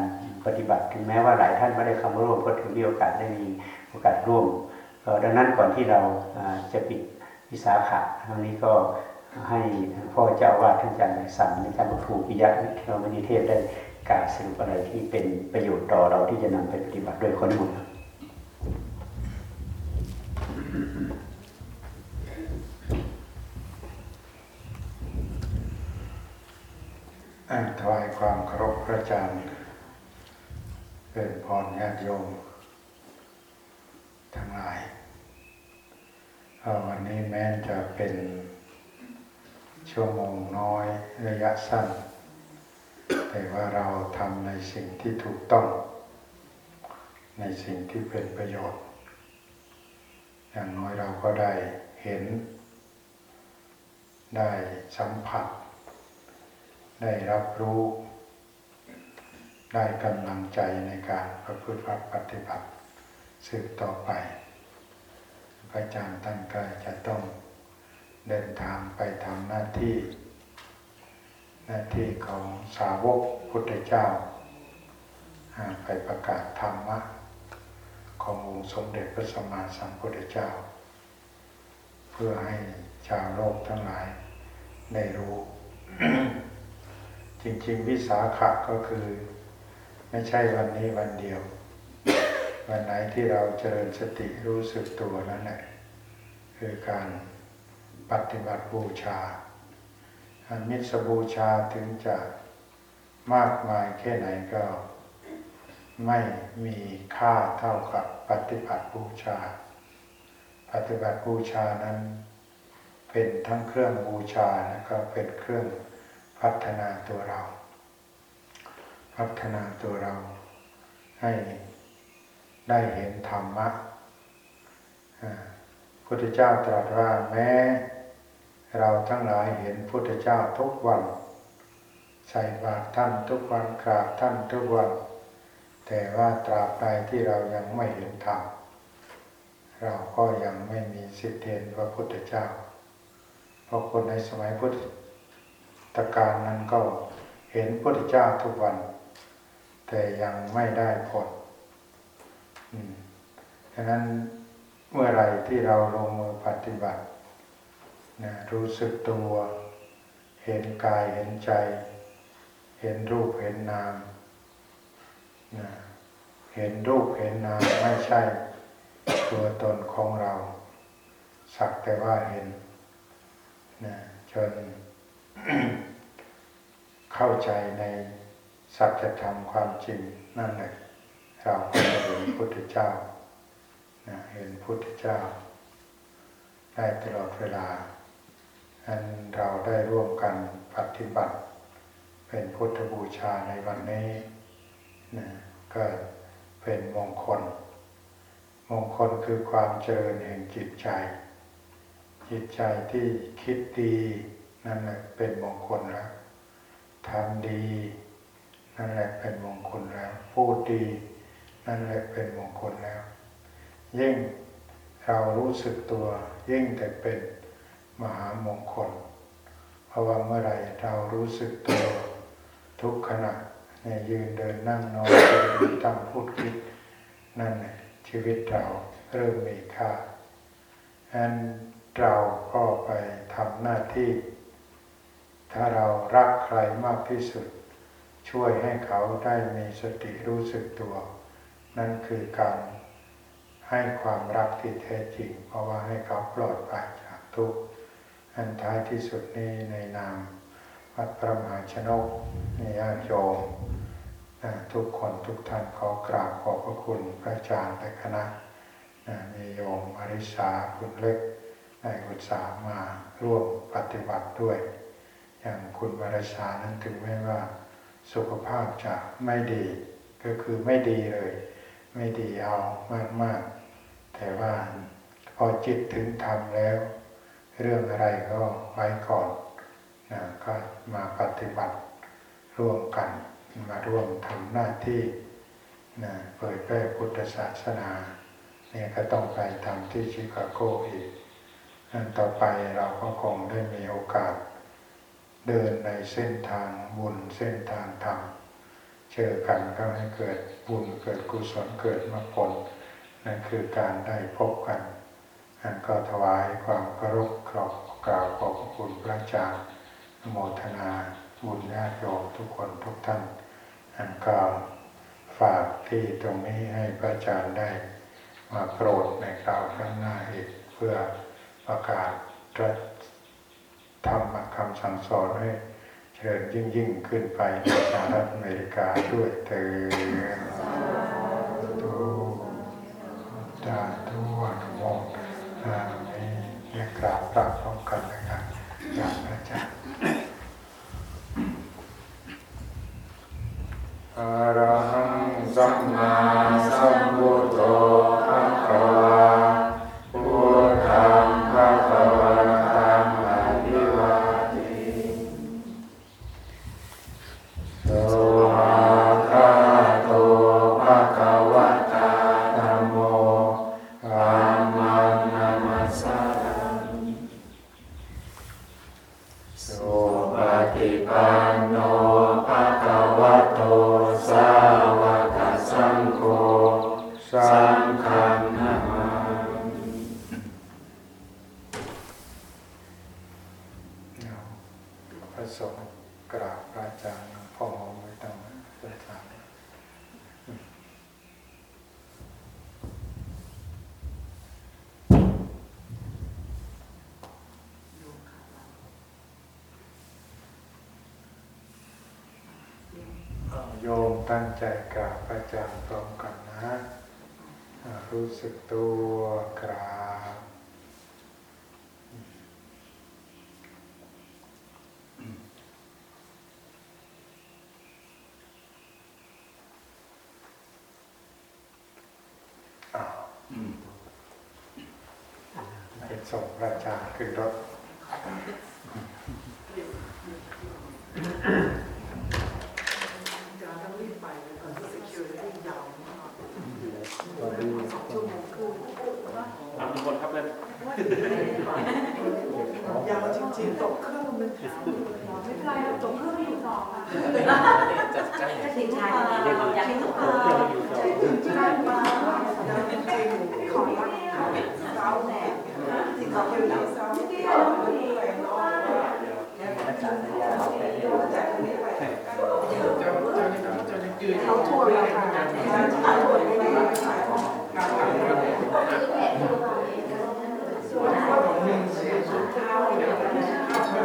Speaker 2: ปฏิบัติ ถึงแม้ว่าหลายท่านไม่ได้เข้ามาร่วมก็ถือมีโอกาสได้มีโอกาสร่วมดังนั้นก่อนที่เราจะปิดวิสาขะครั้งนี้ก็ให้ท่านพ่อเจ้าอาวาดท่านอาจารย์สันในการครูปิยะที่เราไม่นิเทศได้กล่าวสรุปอะไรที่เป็นประโยชน์ต่อเราที่จะนำไปปฏิบัติด้วยคนหมดครับ
Speaker 10: อ่า ถวายความเคารพพระอาจารย์เป็นพรญาติโยมทั้งหลายวันนี้แม้จะเป็นชั่วโมงน้อยระยะสั้น แต่ว่าเราทำในสิ่งที่ถูกต้อง ในสิ่งที่เป็นประโยชน์ อย่างน้อยเราก็ได้เห็น ได้สัมผัส ได้รับรู้ ได้กำลังใจในการประพฤติปฏิบัติสืบต่อไป พระอาจารย์ท่านก็จะต้องเดินทางไปทำหน้าที่ หน้าที่ของสาวกพุทธเจ้า ไปประกาศธรรมะ ขององค์สมเด็จพระสัมมาสัมพุทธเจ้า เพื่อให้ชาวโลกทั้งหลายได้รู้ จริงๆ วิสาขะก็คือ ไม่ใช่วันนี้วันเดียว วันไหนที่เราเจริญสติรู้สึกตัวนั่นแหละคือการปฏิบัติบูชาอันมิสบูชาถึงจะมากมายแค่ไหนก็ไม่มีค่าเท่ากับปฏิบัติบูชา ปฏิบัติบูชานั้น เป็นทั้งเครื่องบูชาแล้วก็เป็นเครื่อง พัฒนาตัวเรา พัฒนาตัวเรา ให้ได้เห็นธรรมะพุทธเจ้าตรัสว่าแม้ เราทั้งหลายเห็นพุทธเจ้าทุกวัน ใส่บาตรท่านทุกวันกราบท่านทุกวัน แต่ว่าตราบใดที่เรายังไม่เห็นธรรมเราก็ยังไม่มีสิทธิเห็นพระพุทธเจ้า เพราะคนในสมัยพุทธ ตกาลนั้นก็เห็นพระพุทธเจ้าทุกวัน แต่ยังไม่ได้ผลอืมฉะนั้นเมื่อไรที่เราลงมือปฏิบัตินะรู้สึกตัว เห็นกายเห็นใจ เห็นรูปเห็นนามนะเห็นรูปเห็นนามไม่ใช่ ตัวตนของเรา สักแต่ว่าเห็นนะจน เข้าใจในสัจธรรมความจริงนั่นแหละเราก็จะเห็นพุทธเจ้าเห็นพุทธเจ้า ได้ตลอดเวลาอันเราได้ร่วมกันปฏิบัติ เป็นพุทธบูชาในวันนี้นะก็เป็นมงคล มงคลคือความเจริญแห่งจิตใจ จิตใจที่คิดดี นั่นแหละเป็นมงคลแล้วทำดี นั่นแหละเป็นมงคลแล้วพูดดี นั่นแหละเป็นมงคลแล้ว ยิ่งเรารู้สึกตัว ยิ่งแต่เป็นมหามงคล เพราะว่าเมื่อไหรเรารู้สึกตัวทุกขณะในยืนเดินนั่งนอนเดินตั้งพูดคิด นั่นแหละชีวิตเราเริ่มมีค่าอันเราก็ไปทำหน้าที่ ถ้าเรารักใครมากที่สุด ช่วยให้เขาได้มีสติรู้สึกตัว นั่นคือการให้ความรักที่แท้จริง เพราะว่าให้เขาปลอดภัยจากทุกข์อันท้ายที่สุดนี้ในนามวัดพระมหาชนกในญาโยมทุกคนทุกท่านขอกราบขอบพระคุณพระอาจารย์และคณะนะมีโยมอริสาคุณเล็กในอุตสาหมาร่วมปฏิบัติด้วย อย่างคุณวรชานั้นถึงแม้ว่าสุขภาพจะไม่ดี ก็คือไม่ดีเลย ไม่ดีเอามากๆ แต่ว่าพอจิตถึงธรรมแล้ว เรื่องอะไรก็ไว้ก่อนนะก็มาปฏิบัติร่วมกัน มาร่วมทำหน้าที่นะเผยแพร่พุทธศาสนาเนี่ยก็ต้องไปทำที่ชิคาโกอีกอันต่อไปเราก็คงได้มีโอกาส เดินในเส้นทางบุญเส้นทางธรรมเจอกันก็ให้เกิดบุญเกิดกุศลเกิดมรรคผลนั่นคือการได้พบกันอันก็ถวายความเคารพขอบกราบขอบคุณพระอาจารย์โมทนาบุญญาโยมทุกคนทุกท่านอันก็ฝากที่ตรงนี้ให้พระอาจารย์ได้มาโปรดในคราวข้างหน้าอีกเพื่อประกาศตรัส ธรรมคำสั่งสอนให้เจริญยิ่งยิ่งขึ้นไปในสหรัฐอเมริกาด้วยเถิดตุตาทุวันุโมทนามิเรียกกราบกราบพร้อมกันนะครับกราบพระอาจารย์ ส่งพระอาจารย์ขึ้นรถ
Speaker 1: ทุกคนครับเลย
Speaker 11: ยาวจริงๆตกเครื่องมันถาม
Speaker 3: ไม่เป็นไรเราจบเรื่องอยู่ต่อค่ะ
Speaker 7: ก็สินชายอยากให้ทุกคน
Speaker 11: ใช่มากยาวจริงๆของรักสาวแหน่ ที่เขาเป็นสาวที่เราไม่ไปเนาะเขาทัวร์เราค่ะเขาทัวร์ไม่ได้ขายของก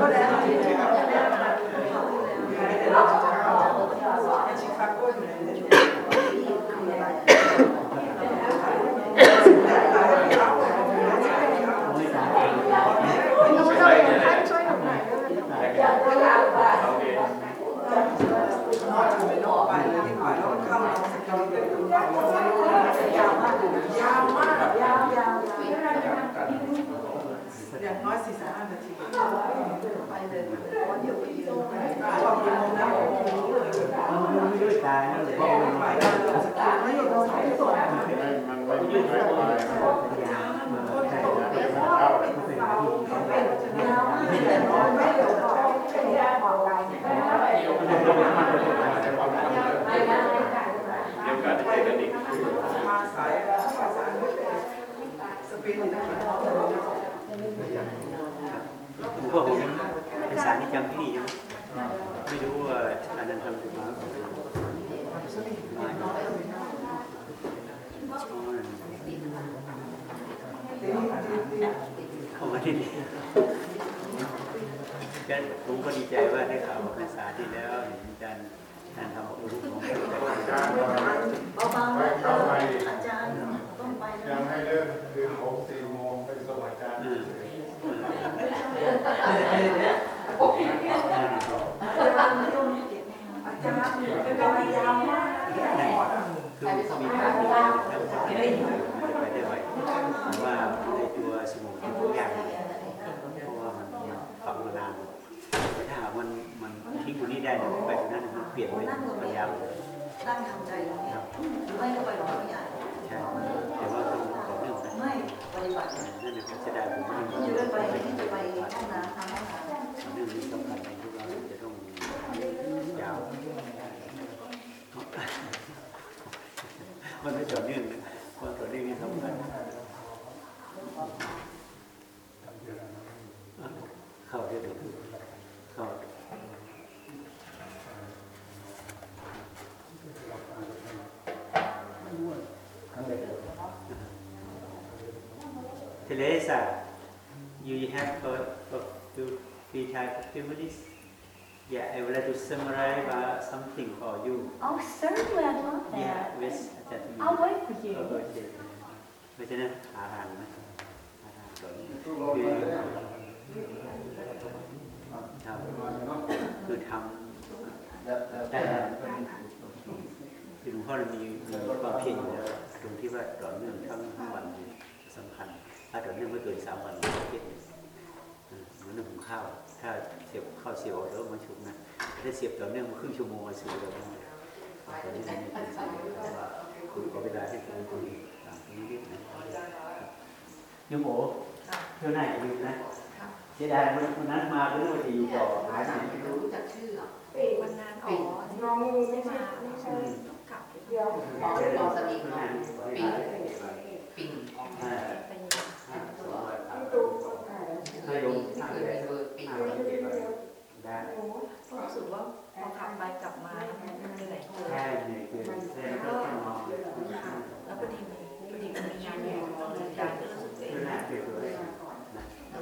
Speaker 11: ็ได้ที่ชิคาโกอยู่ใน อย่างน้อย45นาทีไปเลยเดี๋ยวพี่ต้องไปชอบกินนมนะไม่ด้วยตายนะหรือว่าไปแล้วสกิลไม่อยู่ตรงไหนส่วนมันไม่ยืดไม่ไปคนตกเป็นเศร้าเป็นเศร้าเป็นชนะไม่เหลือไม่เหลือเป็นยาของกายเนี่ยมาสายมาสาย สปีดนะครับ
Speaker 2: พวกผมภาษานี่จำที่นี่ยังไม่รู้ว่าอาจารย์ทำถูกไหมเข้ามาที่นี่ก็ผมก็ดีใจว่าได้ข่าวภาษาที่แล้วเห็นอาจารย์อาจารย์ทำรู้ของ
Speaker 10: อาจารย์
Speaker 11: ย์ต้องไป
Speaker 10: ยังให้เลิกคืนหกสี่โมงไปส่งอาจารย์
Speaker 2: อืม
Speaker 11: อาจารย์เป็นรอยยาวมาก
Speaker 2: คือมีการที่ว่าไม่ได้ไปได้ไวว่าในตัวสมุนมันยากเพราะว่ามันฝังมานานแต่ถ้าหากมันมันทิ้งตรงนี้ได้เนี่ยไปตรงนั้นมันเปลี่ยนเป็นปัญญาเลย
Speaker 11: นั่งทำใจอย่างนี้ไม่ก็ไปหรอกไม่ใหญ่
Speaker 2: ใช่แต่ว่าต้องต่อเนื่องนะ
Speaker 11: ไม่ปฏิบัติ
Speaker 2: นั่นนะครับจะได้ผมไม่
Speaker 11: ที่จะไปที่จะไปห้องน้ำทำห้องน้ำ
Speaker 2: เรื่องนี้สำคัญในที่ว่าจะต้องยาวมันไม่ต่อเนื่องนะความต่อเนื่องนี่สำคัญเข้าได้เลยเข้า Teresa, you have a, a few, few time, few minutes. Yeah, I would like to summarize uh, something for you.
Speaker 12: Oh, certainly, I'd love that.
Speaker 2: Yeah, with Ajahn
Speaker 12: I'll wait for you.
Speaker 2: โอเคเพราะฉะนั้นหาทางนะหาทางก่อนคือทำคือทำแต่คือหลวงพ่อมีมีความเพียรอยู่แล้วตรงที่ว่าต่อเนื่องทั้งทั้งวันเนี่ยสำคัญ ถ้าต่อเนื่องไม่เกินสามวันก็เพียรอืมเหมือนหุงข้าว ถ้าเสียบข้าวเสียบออเดอร์มาชุบนะถ้าเสียบต่อเนื่องมาครึ่งชั่วโมงมาสิบออเดอร์ตอนนี้ไม่เป็นสายแต่ว่าคุณขอเวลาให้คุณคุยตามตรงนี้นิดนะยมโอเที่ยวหน้าอย่าลืมนะเสียดายวันนั้นมาก็นึกว่าจะอยู่ต่อหายไปไหนไม่รู้
Speaker 9: รู้จักชื่ออะ
Speaker 5: วันนั้นอ๋ององูไม่ใช่ไม่ใช่เดียว
Speaker 9: อ๋อรอสนิทเนาะปิ่งปิ่ง
Speaker 2: อ่า
Speaker 5: ตุ๊กอ่า
Speaker 9: เคยมีเคยมีเบอร์ปิ่ง
Speaker 2: ได้
Speaker 11: รู้สึกว่าพอขับไปกลับมามันเหนื่อย
Speaker 2: ใช่เนี่ยคือแสดงก็ต้องมอง
Speaker 11: แล้วพอดีมีพอดีมีงานอยู่อาจารย์ก็รู้สึกเอง
Speaker 2: หน้าเปลี่ยนเลยนะ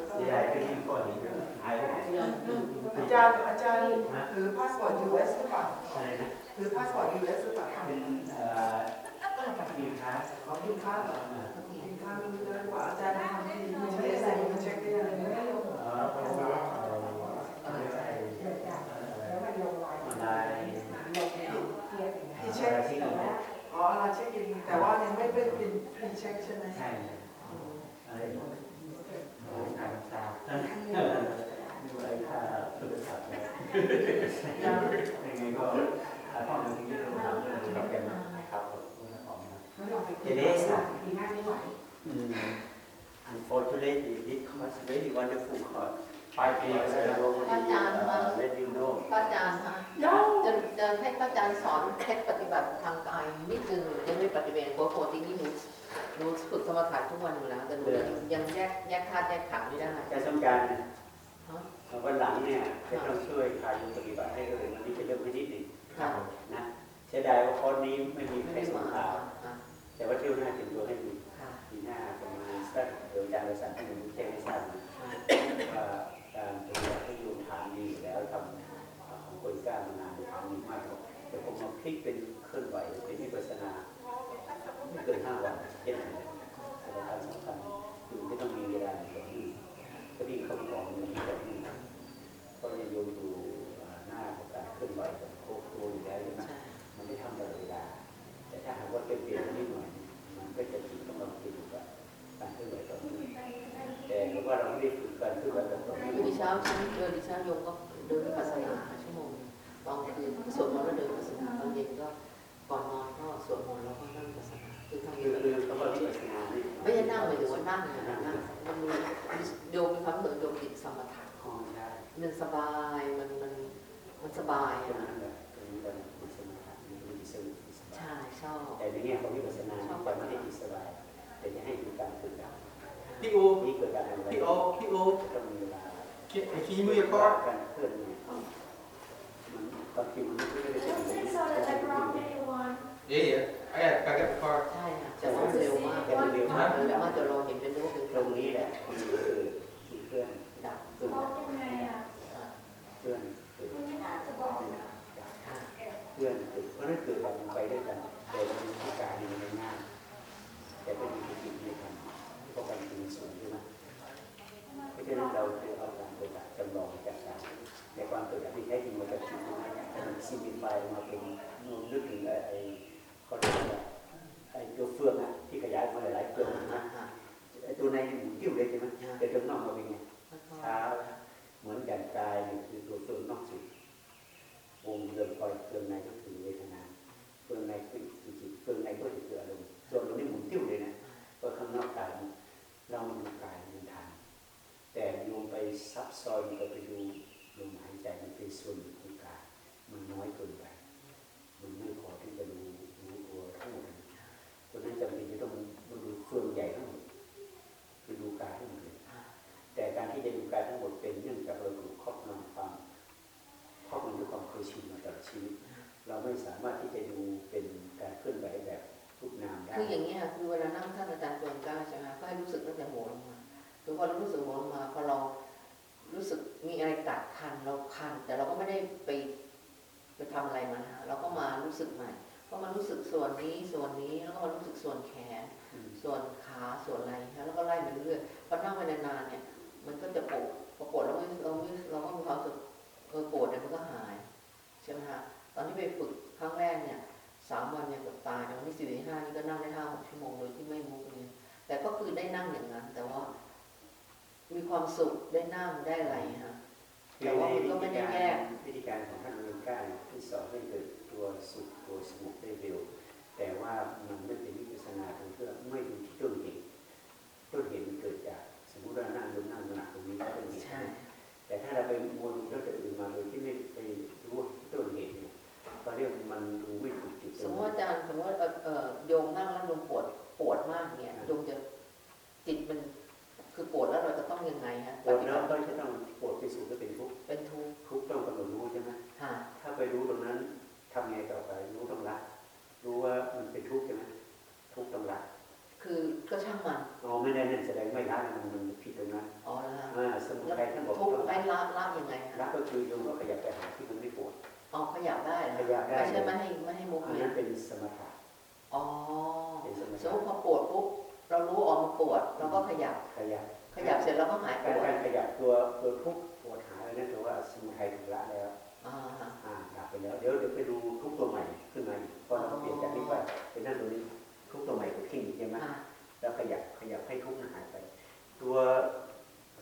Speaker 2: เสียดายก็ยิ่งก็เห็นหายไป
Speaker 13: อาจารย์อาจารย์ถือพาสปอร์ต US หรือเปล่า
Speaker 2: อะไรนะ
Speaker 13: ถือพาสปอร์ต US หรือเปล่า
Speaker 2: เป็นเอ่อทีมค้า
Speaker 13: ขอกินข้าวเหรอกินข้าวรู้ได้ว่าอาจารย์ทำที่ไม่ใช่ใส่มาเช็คได้ยังไง
Speaker 2: เอ่อเพราะว่าเอ่อเอ่อไอ้ออนไลน์
Speaker 13: ที่เช็คอ๋ออะไร เช็คอิน แต่ว่ายังไม่เป็นเป็นพรีเช็คใช่ไหม
Speaker 2: ใช่อะไรทางซาดูอะไรค่าโทรศัพท์เนี่ยยังไงก็ข้อมูลที่เราทำเรื่องเป็นครับของเจเดสอะ Unfortunately, this course very wonderful course. Five days ago, we uh, let you know.
Speaker 9: พระอาจารย์คะจะจะให้พระอาจารย์สอนเคล็ดปฏิบัติทางกายนิดนึงยังไม่ปฏิบัติโปรโปรตีนี้หนูหนูฝึกสมถะทุกวันอยู่แล้วแต่หนูยังยังแยกแยกธาตุแยกขันธ์ไม่ได้
Speaker 2: จะต้องการวันหลังเนี่ยจะต้องช่วยพายุปฏิบัติให้เลยวันนี้จะเริ่มให้นิดหนึ่ง
Speaker 9: ค่ะ
Speaker 2: นะเสียดายว่าคอร์สนี้ไม่มีใคร
Speaker 9: ไม่
Speaker 2: ส่ง
Speaker 9: มา
Speaker 2: ข่าว
Speaker 9: ค่ะ
Speaker 2: แต่ว่าเที่ยวหน้าเตรียมตัวให้ดี
Speaker 9: ค่ะ
Speaker 2: ปีหน้าประมาณสักเดือนจานละสามที่หนึ่งแจ้งให้ทราบนะว่า การปฏิบัติให้ดูฐานนี้แล้วทำของคนกล้ามานานฐานนี้มากแต่ผมมาพลิกเป็นเคลื่อนไหวเป็นวิปัสนาไม่เกินห้าวันเช่นนั้นสำคัญสำคัญา
Speaker 9: ฉันเดินดิเช้าโยมก็เดินวิปัสสนาชั่วโมงตอนคืนสวดมนต์แล้วเดินวิปัสสนาตอนเย็นก็ก่อนนอนก็สวดมนต์แล้วก็นั่งวิปัสสนาคือทำ
Speaker 2: คือ
Speaker 9: อยู่
Speaker 2: คือคำว่าวิปัสสนานี่
Speaker 9: ไม่ใช่นั่งหมายถึงว่านั่งนะนั่งมันมีโยมมีความเหมือนโยมติดสมถะ
Speaker 2: คล้องได้
Speaker 9: มันสบายมันมันมันสบาย
Speaker 2: ตรง
Speaker 9: อะ
Speaker 2: นั้นแหละตรงนี้เป็นอิสระมีอิสระอิสระ
Speaker 9: ใช่ชอบ
Speaker 2: แต่ในแง่ของวิปัสสนาที่จะไม่ให้อิสระแต่จะให้มีการฝึกการ
Speaker 13: พี่โอ
Speaker 2: นี่เกิดการทำอะไร
Speaker 13: พี่โอพี่โอ
Speaker 11: ขี้มือก็
Speaker 2: การเคลื่อนไหวมันบางทีมันไม่ได้เป็นอย่างนี้
Speaker 11: Yeah, yeah. I got, I got the car.
Speaker 9: ใช่ค่ะจะต้องเร็วมาก
Speaker 2: แต่มันเร็วมาก
Speaker 9: เร็วมาจนเราเห็นเป็นรูปเป็น
Speaker 2: ตรงนี้แหละคือคือเคลื่อนดับเคลื่อนดับเคลื่อนเกิดเคลื่อนเกิดเพราะนั่นเกิดแบบมันไปด้วยกันแต่มันมีการมีในงานแต่เป็นมีจิตในกันเพราะการเป็นส่วนใช่ไหมเพราะฉะนั้นเราำลองจากการแต่ความเกิดดับที่แท้จริงมันจะคิดมันซิมพลิฟายมาเป็นนูนนึกถึงไอ้เขาเรียกว่าไอ้ตัวเฟืองอะที่ขยายมาหลายๆเฟืองนะไอ้ตัวในนี่หมุนติ้วเลยใช่ไหมแต่ตัวนอกมาเป็นไงเท้าเหมือนกันกายนี่คือตัวเฟืองนอกสุดวงเดินคอยเฟืองในก็คือเวทนาเฟืองในคือจิตเฟืองในก็คืออารมณ์ส่วนตรงนี้หมุนติ้วเลยนะเพราะข้างนอกกายเรามันกาย แต่โยมไปซับซ้อนก็ไปดูลมหายใจมันเป็นส่วนหนึ่งของกายมันน้อยเกินไป มันไม่พอที่จะดูรู้ตัวทั้งหมดเพราะฉะนั้นจำเป็นจะต้องมันดูเฟืองใหญ่ทั้งหมดคือดูกายทั้งหมดเลยแต่การที่จะดูกายทั้งหมดเป็นเนื่องจากเราถูกครอบงำความครอบงำด้วยความเคยชินมาตลอดชีวิตเราไม่สามารถที่จะดูเป็นการเคลื่อนไหวแบบทุกนามได้
Speaker 9: คืออย่างนี้ค่ะคือเวลานั่งท่านอาจารย์ตวงก้าใช่ไหมก็ให้รู้สึกตั้งแต่หัวลงมา คือพอเรารู้สึกหัวลงมาพอเรารู้สึกมีอะไรกัดคันเราคัน แต่เราก็ไม่ได้ไปไปทำอะไรมันนะเราก็มารู้สึกใหม่ก็มารู้สึกส่วนนี้ส่วนนี้แล้วก็มารู้สึกส่วนแขน ส่วนขาส่วนอะไรแล้วก็ไล่ไปเรื่อยๆพอนั่งไปนานๆเนี่ยมันก็จะปวดพอปวดแล้วม่เราเราก็มีความรู้สึกเออปวดเนี่ยมันก็หายใช่ไหมฮะตอนที่ไปฝึกครั้งแรกเนี่ยสามวันเนี่ยเกือบตายแต่วันที่สี่ที่ห้านี่ก็นั่งได้ห้าหกชั่วโมงโดยที่ไม่มุกเลยแต่ก็คือได้นั่งอย่างนั้น แต่ว่า มีความสุขได้นั่งได้อะไรฮะแต่ว่ามันก็ไม่ได้แยก
Speaker 2: วิธีการของท่านอเมริกาที่สอนให้เกิดตัวสุขตัวสงบได้เร็ว แต่ว่ามันไม่เป็นวิปัสสนาเพื่อไม่ดูที่ต้นเหตุต้นเหตุมันเกิดจากสมมติว่านั่งลงนั่งหนักตรงนี้ก็เป็นเหตุ
Speaker 9: ใช่
Speaker 2: แต่ถ้าเราไปมัวดูเรื่องอื่นมาโดยที่ไม่ไปรู้ต้นเหตุเนี่ยก็เรียกมันดูไม่ถูกจุด
Speaker 9: สมมติว่าอาจารย์สมมติว่าเอ่อเอ่อโยมนั่งแล้วโยมปวดปวดมากเนี่ยโยมจะจิตมัน คือปวดแล้วเราจะต้องยังไงฮะ
Speaker 2: ปวดแล้วก็จะต้องปวดไปสู่ก็เป็นทุกข์
Speaker 9: เป็นทุกข์
Speaker 2: ทุกข์ต้องกำหนดรู้ใช่ไหม
Speaker 9: ค่ะ
Speaker 2: ถ้าไปรู้ตรงนั้นทำไงต่อไปรู้ต้องละรู้ว่ามันเป็นทุกข์ใช่ไหมทุกข์ต้องละ
Speaker 9: คือก็ช่างมัน
Speaker 2: อ๋อไม่ได้นั่นแสดงไม่ละมันมันผิดตรงนั้น
Speaker 9: อ๋อแล้วฮะ
Speaker 2: อ่าสมุทัยท่านบอก
Speaker 9: ทุกข์
Speaker 2: ต้อง
Speaker 9: ไอ้
Speaker 2: ละ
Speaker 9: ละละยังไงฮะ
Speaker 2: ละก็คือโยมก็ขยับไปหาที่มันไม่ปวด
Speaker 9: อ๋อขยับได้เหรอ
Speaker 2: ขยับได้
Speaker 9: ไม่ใช่ไม่ให้ไม่ให้มุก
Speaker 2: อัน
Speaker 9: เนี่
Speaker 2: นั้
Speaker 9: ย
Speaker 2: นเป็นสมถะ
Speaker 9: อ๋อ
Speaker 2: เป็นสม
Speaker 9: สม
Speaker 2: ถะ
Speaker 9: มติพอปวดปุ๊บ เรารู้ออกมาปวดเราก็ขยับ
Speaker 2: ขยับ
Speaker 9: ขยับเสร็จเราก็หายป
Speaker 2: การ
Speaker 9: วด
Speaker 2: การขยับตัวตัวทุกข์ปวดหายนั่นแปลว่าสมุทัยถูกละแล้ว
Speaker 9: อ่าฮะ
Speaker 2: อ่าดับไปแล้วเดี๋ยวเดี๋ยวไปดูทุกข์ตัวใหม่ขึ้นมาอีกพอเราเปลี่ยนจากนี้ไปเป็นนั่นตรงนี้ทุกข์ตัวใหม่ก็ขึ้นอีกใช่ไหม
Speaker 9: อ่า
Speaker 2: แล้วขยับขยับให้ทุกข์หายไป ตัว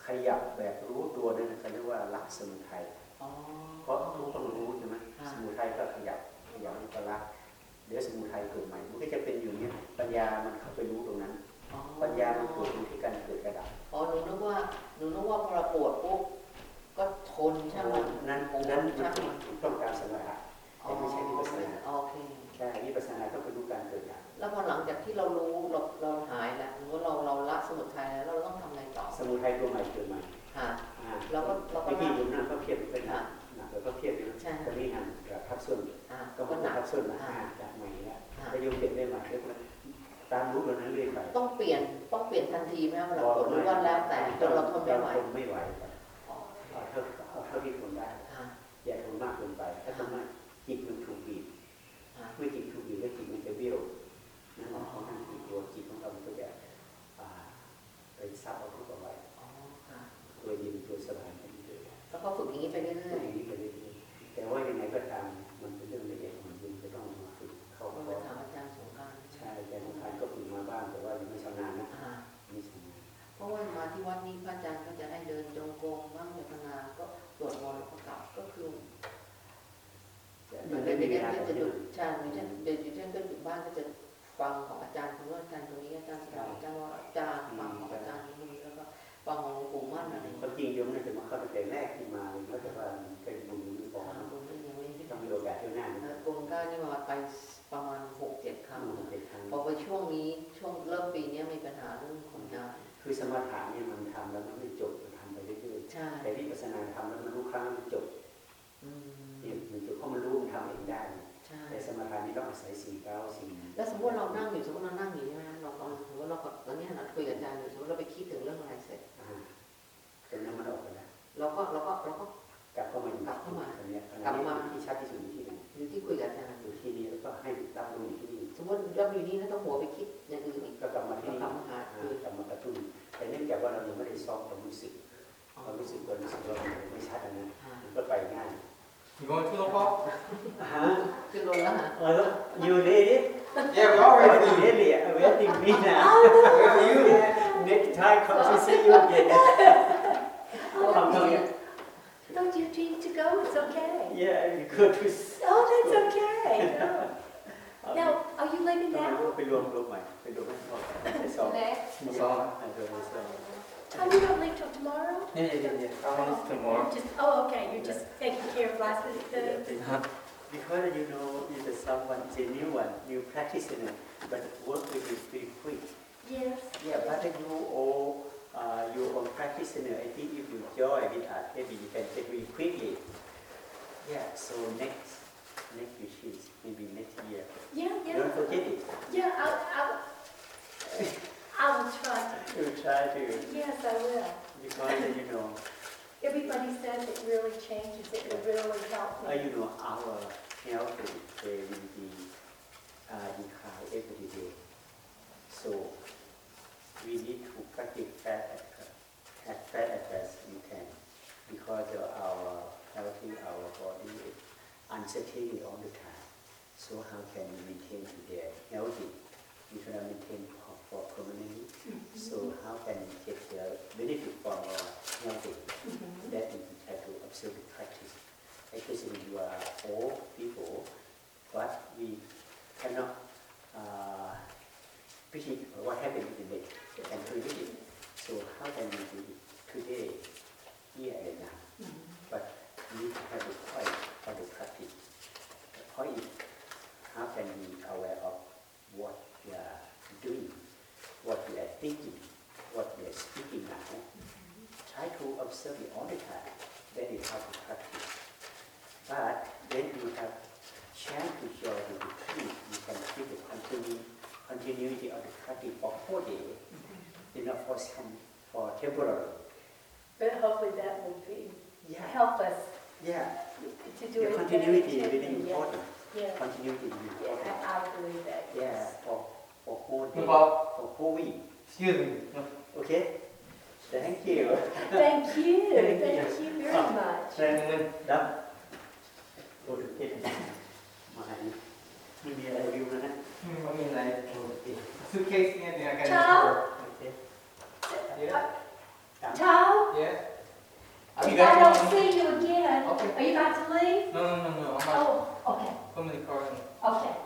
Speaker 2: ขยับแบบรู้ตัวนั่นเขาเรียกว่าละสมุทัย
Speaker 9: อ๋อ
Speaker 2: เพราะทุกข์ต้องรู้ใช่ไหม
Speaker 9: ค่ะ
Speaker 2: สมุทัยก็ขยับขยับมันก็ละเดี๋ยวสมุทัยเกิดใหม่มันก็จะเป็นอยู่เนี้ยปัญญามันเข้าไปรู้ตรงนั้น
Speaker 9: อ๋อ
Speaker 2: ปัญญามันเกิดอยู่ที่การเกิดกระดับ
Speaker 9: อ๋อหนูนึกว่าหนูนึกว่าพอเราปวดปุ๊บก็ทนใช่ไหมน
Speaker 2: นั้น
Speaker 9: โอ้
Speaker 2: นั้น
Speaker 9: ช่าง
Speaker 2: มัน
Speaker 9: มัน
Speaker 2: ถูกต้องการสมถะแต่ไม่ใช่วิปัสสนา
Speaker 9: โอเค
Speaker 2: ใช่วิปัสสนาต้องไปดูการเกิดดับ
Speaker 9: แล้วพอหลังจากที่เรารู้เราเราหายแล้วหรือว่าเราเราละสมุทัยแล้วเราต้องทำไงต่อ
Speaker 2: สมุทัยตัวใหม่เกิดใหม่
Speaker 9: ค่ะ
Speaker 2: อ่า
Speaker 9: เราก็เราก็
Speaker 2: วิธีดูนั่นก็เพียรเป็นหนักหนักแล้วก็เพียรเป็น
Speaker 9: ใช่
Speaker 2: ตอนนี้หันกับทับส่วน
Speaker 9: อ่า
Speaker 2: ก็
Speaker 9: ก็
Speaker 2: มัน
Speaker 9: หนัก
Speaker 2: ทับส่วนมา
Speaker 9: อ่า
Speaker 2: จากใหม่แล้ว
Speaker 9: อ่า
Speaker 2: ถ้าโยมเปลี่ยนได้ใหม่เรียกว่า ตามรู้ตรงนั้นเรื่อยไป
Speaker 9: ต้องเปลี่ยนต้องเปลี่ยนทันทีไหมเวลาปวดหรือว่าแล้วแต่จนเราทนไม่ไหว
Speaker 2: ทนไม่ไหวครับ
Speaker 9: อ๋อ
Speaker 2: เอาเท่าเอาเท่าที่ทนได้
Speaker 9: ค่ะ
Speaker 2: อย่าทนมากเกินไป ถ้าทนมากจิตมันถูกบีบ
Speaker 9: ค่ะ
Speaker 2: เมื่อจิตถูกบีบแล้วจิตมันจะเบี้ยวนั่นหมายความว่าตัวจิตของเรามันก็จะอ่าไปซับเอาทุกข์เอาไว้
Speaker 9: อ๋อค่ะ
Speaker 2: ตัวเย็นตัวสบายไปเรื่อย
Speaker 9: แล้วก็ฝึกอย่างนี้ไปเรื่
Speaker 2: ๆ
Speaker 9: อย
Speaker 2: อย่างนี้ไปเรื่อยๆแต่ว่ายังไงก็ตามมันเป็นเรื่องละเอีย มา
Speaker 9: ที่วัดนี้พระอาจารย์ก็จะให้เดินจงกรมบ้างภาวนาก็สวดมนต์แล้วก็กลับก็คือเหมือนเดี๋ยว
Speaker 2: มี
Speaker 9: เดี๋ยว
Speaker 2: เวลา
Speaker 9: เดี๋ยว
Speaker 2: ต่อ
Speaker 9: จะหยุดใช่เดี๋ยวฉันเดี๋ยวดิฉันก็อยู่บ้านก็จะฟังของอาจารย์คนนู้นอาจารย์คนนี้อาจารย์สถาอาจารย์ว่าอาจารย์ฟังของอาจารย์คนนี้แล้วก็ฟังของหลวงปู่มั่นอะไรอย่าง
Speaker 2: นี้จริงโยมน่าจะมาเข้าตั้งแต่แรกที่มาเลยแต่ว่ามันเป็นบุญไม่พอ
Speaker 9: ทางคนนี้ยังไม่ได้
Speaker 2: ต้องมีโอกาสเที่ยวหน้านะ
Speaker 9: กรมก้านี่มาไปประมาณหกเจ็ดครั้ง
Speaker 2: อืมเป็นครั้ง
Speaker 9: พอไปช่วงนี้ช่วงเริ่มปีนี้มีปัญหาเรื่องของงาน
Speaker 2: คือสมถะเนี่ยมันทำแล้วมันไม่จบมันทำไปเรื่อยๆแต่วิปัสสนาทำแล้วมันรู้ครั้งมันจบ
Speaker 9: เนี่ย
Speaker 2: มันจบเพราะมันรู้มันทำเองได้
Speaker 9: แต่
Speaker 2: สมาธินี่ต้องอาศัยสี่เก้าสี่
Speaker 9: แล้วสมมติเรานั่งอยู่สมมติเรานั่งอยู่ใช่ไหมเราเอาสมมติเรากับตอนนี้เราคุยกับอาจารย์อยู่สมมติเราไปคิดถึงเรื่องอะไรเสร็จ
Speaker 2: ตรงนั้นมันออกไปแล้ว
Speaker 9: เราก็เราก็เราก็
Speaker 2: กลับเข้ามาอยู่
Speaker 9: กลับเข้ามา
Speaker 2: ตรงนี้
Speaker 9: กลับมา
Speaker 2: ที่ชัดที่สุดที่ไหน
Speaker 9: ที่คุยกับอาจารย์
Speaker 2: อยู่ที่นี้แล้วก็ให้รับรู้อยู่ที่ นี่
Speaker 9: สมมติเราอยู่นี่แล้วต้องหัวไปคิดอย่างอื่นอีก
Speaker 2: ก็กลับมาที่นี่
Speaker 9: กลับมาหา
Speaker 2: อ่ากลับมากระตุ้นแต่เนื่องจากว่าเรายังไม่ได้ซ้อมความรู้สึกความรู้สึกตัวรู้สึกเรายังไม่ชัดอันนั้นมันก็ไปง่าย
Speaker 14: You going to the park?
Speaker 2: ฮะ
Speaker 9: ขึ้นลงแล้วฮะ
Speaker 2: เออ you ready
Speaker 14: Yeah, we all ready.
Speaker 2: really waiting me now
Speaker 14: Wait for you.
Speaker 2: next time come to see you again come come here
Speaker 12: Don't you need to go? It's okay.
Speaker 2: yeah you go to
Speaker 12: Oh, that's okay. No. Now, are you leaving
Speaker 2: ไป
Speaker 12: now?
Speaker 2: ไปรวมรวมใหม่ไปรวมให้พอไปซ้อม
Speaker 12: Next.
Speaker 2: ซ้อมไปรวมไปซ้อม
Speaker 12: Tom, you don't leave till tomorrow?
Speaker 14: Yeah, yeah, yeah, yeah. I'll leave tomorrow.
Speaker 12: Just, oh, okay, you're just taking care of last week.
Speaker 2: Huh? Because you know, if someone is a new one, new practitioner, but work will be pretty quick.
Speaker 12: Yes.
Speaker 2: Yeah, but you all, uh, you own practitioner, I think if you join with us, maybe you can get really quickly. Yeah, so next, next maybe next year.
Speaker 12: Yeah, yeah.
Speaker 2: Don't forget it.
Speaker 12: Yeah, I'll, I'll, I will try.
Speaker 2: You try to,
Speaker 12: Yes, I will.
Speaker 2: because you know,
Speaker 12: Everybody says it really changes, it will really help
Speaker 2: uh,
Speaker 12: me.
Speaker 2: you know, our health they will be uh, decline every day. So we need to practice fat as fat as best we can because of our healthy, our body is uncertainty all the time. So how can we maintain today healthy? We cannot maintain for, permanently. Mm-hmm. So how can we get the benefit from our healthy? Mm-hmm. That we try to observe the practice. Especially you are old people, but we cannot uh, predict what happened in the next and predict it. So how can we do it today, here and now? But we need to have point of the practice. The point how can we be aware of what we are doing, what we are thinking, what we are speaking now. Try to observe it all the time. That is how to practice. But when you have chance to join the retreat, you can feel the continu- continuity of the practice for four days, mm-hmm. not for some, for temporary.
Speaker 12: But hopefully that will be,
Speaker 2: Yeah.
Speaker 12: help us
Speaker 2: Yeah,
Speaker 12: to do
Speaker 2: the
Speaker 12: it.
Speaker 2: continuity is
Speaker 12: better.
Speaker 2: really
Speaker 12: Yeah.
Speaker 2: important.
Speaker 12: Yeah,
Speaker 2: Continuity is really
Speaker 12: yeah,
Speaker 2: important.
Speaker 12: I I believe that,
Speaker 2: Yeah,
Speaker 12: yes.
Speaker 2: for, for whole day,
Speaker 14: About-
Speaker 2: for whole week.
Speaker 14: Excuse me. No.
Speaker 2: Okay? Thank you.
Speaker 12: Thank you,
Speaker 2: Thank
Speaker 12: thank
Speaker 2: you.
Speaker 12: you very much.
Speaker 2: แรงเงินดับโอ้ดูเก็บมาไม่มีอะไรวิวนะนะ
Speaker 14: Hmm, I mean, like,
Speaker 2: โอเค
Speaker 14: suitcase, anything I can
Speaker 12: Ciao.
Speaker 14: store.
Speaker 2: โอเค
Speaker 14: Yeah?
Speaker 12: Ciao.
Speaker 14: Yeah? Are
Speaker 12: If I
Speaker 14: guys
Speaker 12: don't
Speaker 14: going?
Speaker 12: see you again,
Speaker 14: Okay.
Speaker 12: are you about to leave?
Speaker 14: No, no, no, no. I'm not.
Speaker 12: Oh, okay,
Speaker 14: Come in the car.
Speaker 12: okay.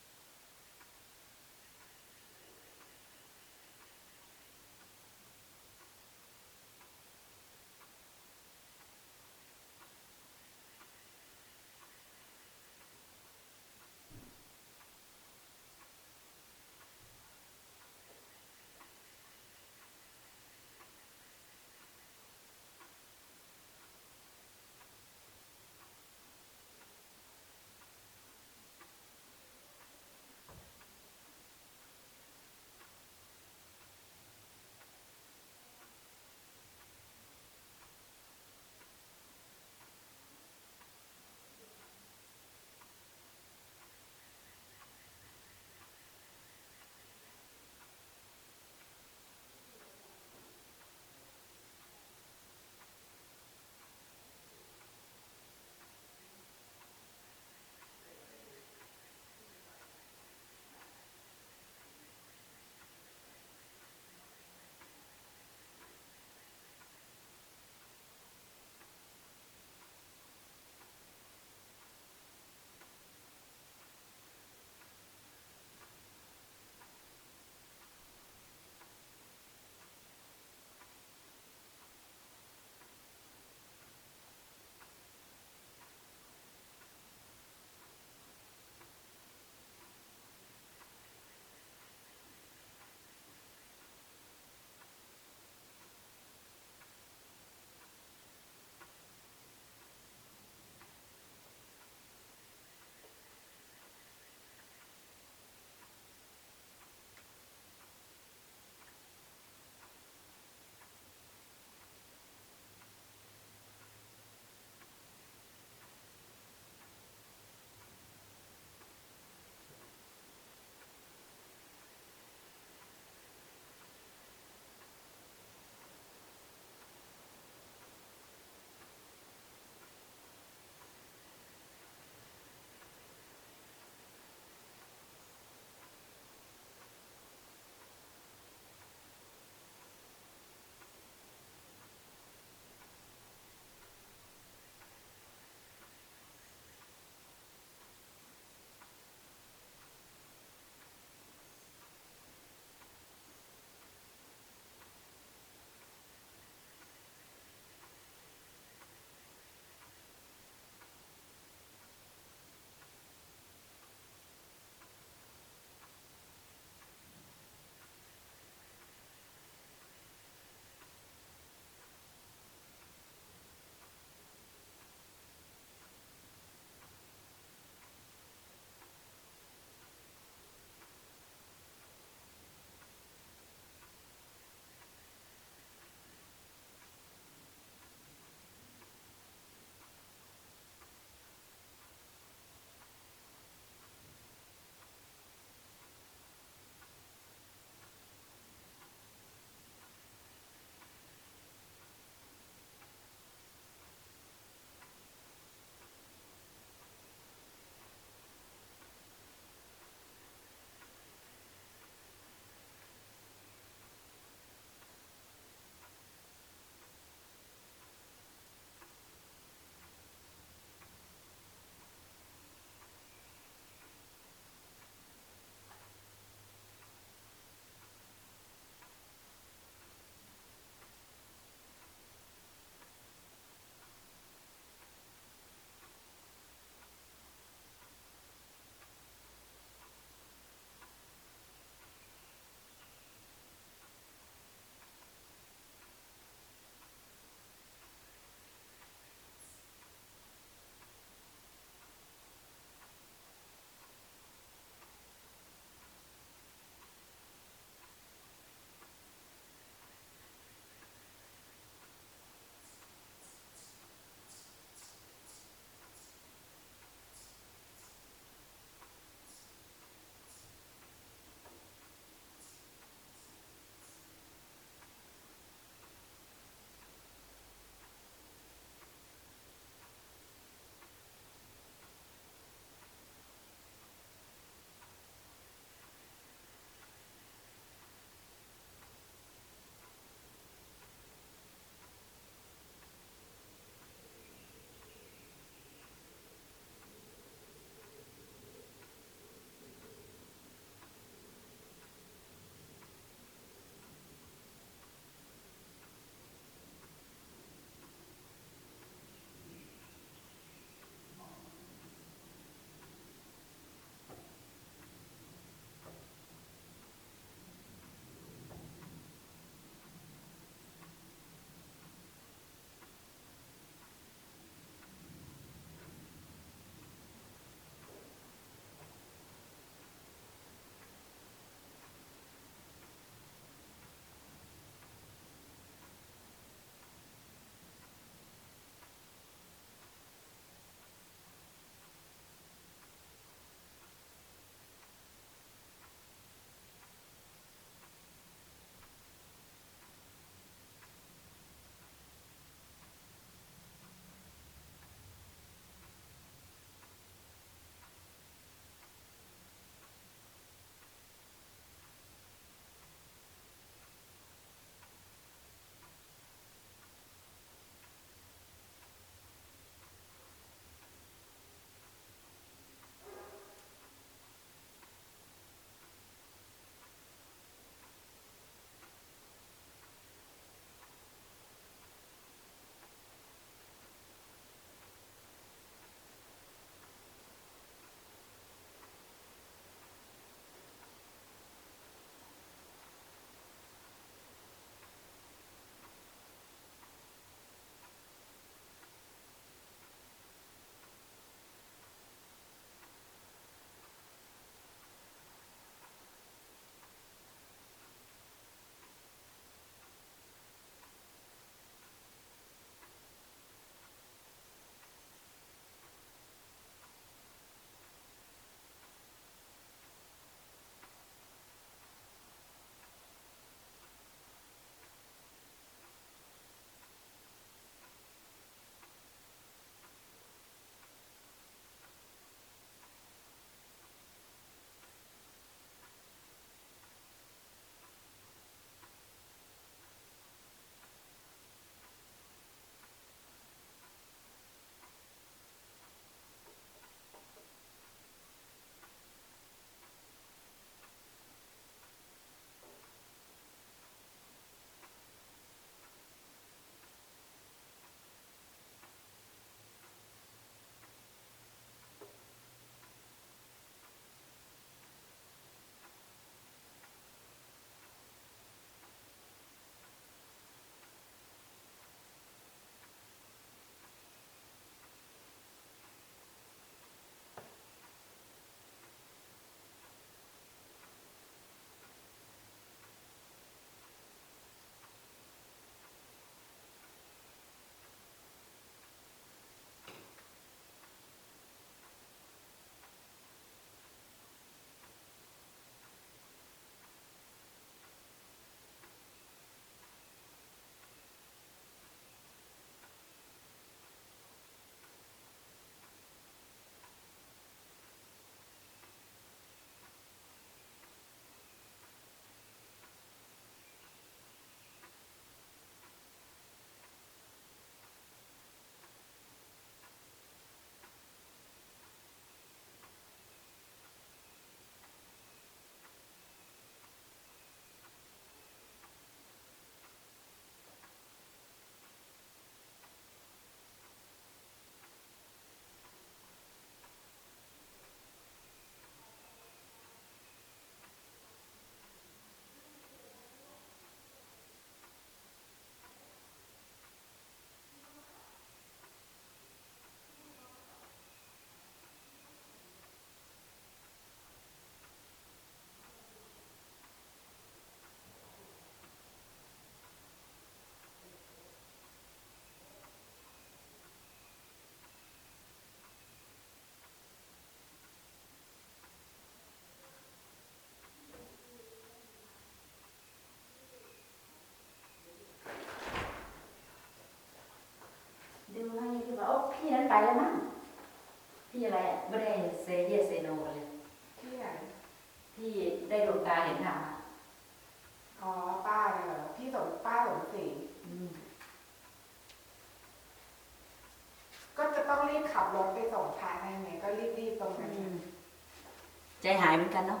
Speaker 14: ใจ
Speaker 15: หา
Speaker 5: ยเหมื
Speaker 7: อ
Speaker 5: น
Speaker 7: กันเนาะ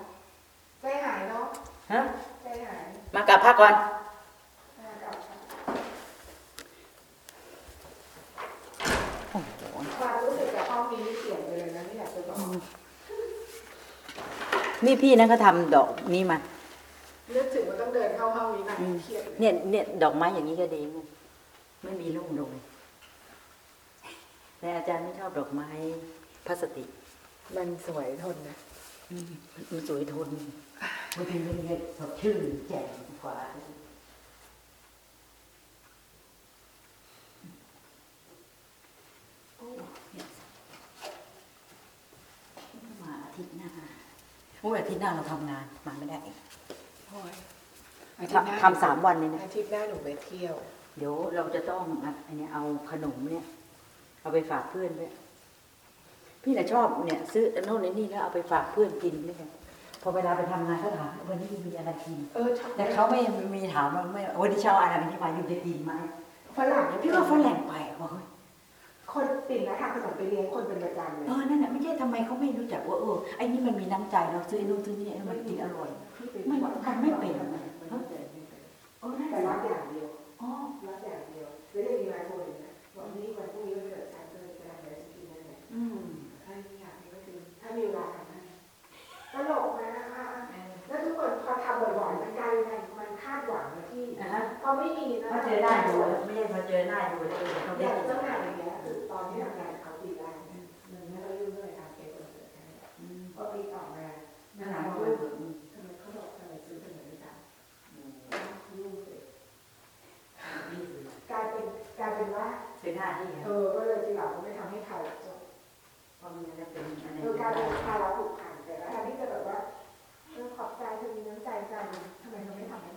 Speaker 5: ใจหายเนาะ
Speaker 7: ฮะ
Speaker 5: ใจหาย
Speaker 7: มากราบพระก่อน
Speaker 5: มากับค่ะ
Speaker 7: โอ้โห
Speaker 5: ความรู้สึกกับห้องนี้นี่เปลี่ยนไปเลยนะไม่อยากจะบอก
Speaker 7: นี่พี่นั่นก็ทำดอกนี้มา
Speaker 5: นึกถึงว่าต้องเดินเข้าห้องนี้นะ
Speaker 7: อืม
Speaker 5: เครียดเลย
Speaker 7: เนี่ยเนี่ยดอกไม้อย่างนี้ก็ดีไงไม่มีลูกโรยแต่อาจารย์ไม่ชอบดอกไม้พลาสติก
Speaker 5: มันสวยทนนะ
Speaker 7: อื มมันสวยทนบางทีมันเงียสดชื่นแจ่มกว่าโอ้เนี่ยมาอาทิตย์หน้าโอ้ยอาทิตย์หน้าเราทำงานมาไม่ได้
Speaker 5: โอ้ยอาทิตย์หน้า
Speaker 7: ทำสามวันเลยนะ
Speaker 5: อาทิตย์หน้าหนูไปเที่ยว
Speaker 7: เดี๋ยวเราจะต้องอะอันเนี้ยเอาขนมเนี่ย เอาไปฝากเพื่อนด้วย พี่น่ะชอบเนี่ยซื้ออันโน่นอันนี่แล้วเอาไปฝากเพื่อนกินด้วยกันพอเวลาไปทำงานเขาถามวันนี้มีอะไรกิน
Speaker 5: เออชอบ
Speaker 7: แต่เขาไม่มีถามว่าไม่วันนี้เช้าอะไรวันนี้มาอยู่จะกินไหม
Speaker 5: ฝรั่งเนี่ย
Speaker 7: พี่ว่าฝรั่งไปบอกเฮ้ย
Speaker 5: คนปิ่นนะทำขนมไปเลี้ยงคนเป็นประจำเลย
Speaker 7: เออนั่นแหละไม่ใช่ทำไมเขาไม่รู้จักว่าเออไอ้นี่มันมีน้ำใจเราซื้อไอ้นู่นซื้อนี่มันกินอร่อย
Speaker 5: ที่ไป
Speaker 7: ไม่
Speaker 5: วัด
Speaker 7: มันไม่เป็นเออเออ
Speaker 5: แต่
Speaker 7: นั่
Speaker 5: รั
Speaker 7: น
Speaker 5: บ
Speaker 7: แห
Speaker 5: อ
Speaker 7: ละ
Speaker 5: ย่างเดียว
Speaker 7: อ๋อ
Speaker 5: รับอย่างเดียวไม่ได้มีมาโทรเลยนะวันนี้วันพรุ่งนี้วัน
Speaker 7: มี
Speaker 5: เวลาทำให้ตลกนะอะแล้วทุกคนพอทำบ่อยๆมันกลายเป็นมันคาดหวังนะที่
Speaker 7: นะฮะ
Speaker 5: พอไม่มีนะ
Speaker 7: พอเจอหน้าดูไม่ใช่พอเจอหน้าดูแล้วเออเขา
Speaker 5: อ
Speaker 7: ได้
Speaker 5: ย่าง
Speaker 7: กิน
Speaker 5: เจ้านายอย่างเงี้ยคือตอนที่ทำงานเขาดีได้นะมันไม่ค่อยยุ่งเลยทำเองคนเกิดให้พอปีต่อมา
Speaker 7: หน้า
Speaker 5: ถาม
Speaker 7: เขา
Speaker 5: ว่า
Speaker 7: เปิด
Speaker 5: ทำไมเขาบอกทำไมซื้อขนมไม่ได้ยุ่งเลยกลายเป็นกลายเป็นว่า
Speaker 7: เป็นหน้าที่
Speaker 5: เออก็เลยทีหลังก็ไม่ทำให้ใครจบ
Speaker 7: พอมีอะไรเป็นอะไร
Speaker 5: คือการเป็นภาระผูกพันแต่แล้วแทนที่จะแบบว่าเออขอบใจเธอมีน้ำใจจังทำไมเธอไม่ทำให้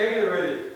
Speaker 8: Take it already.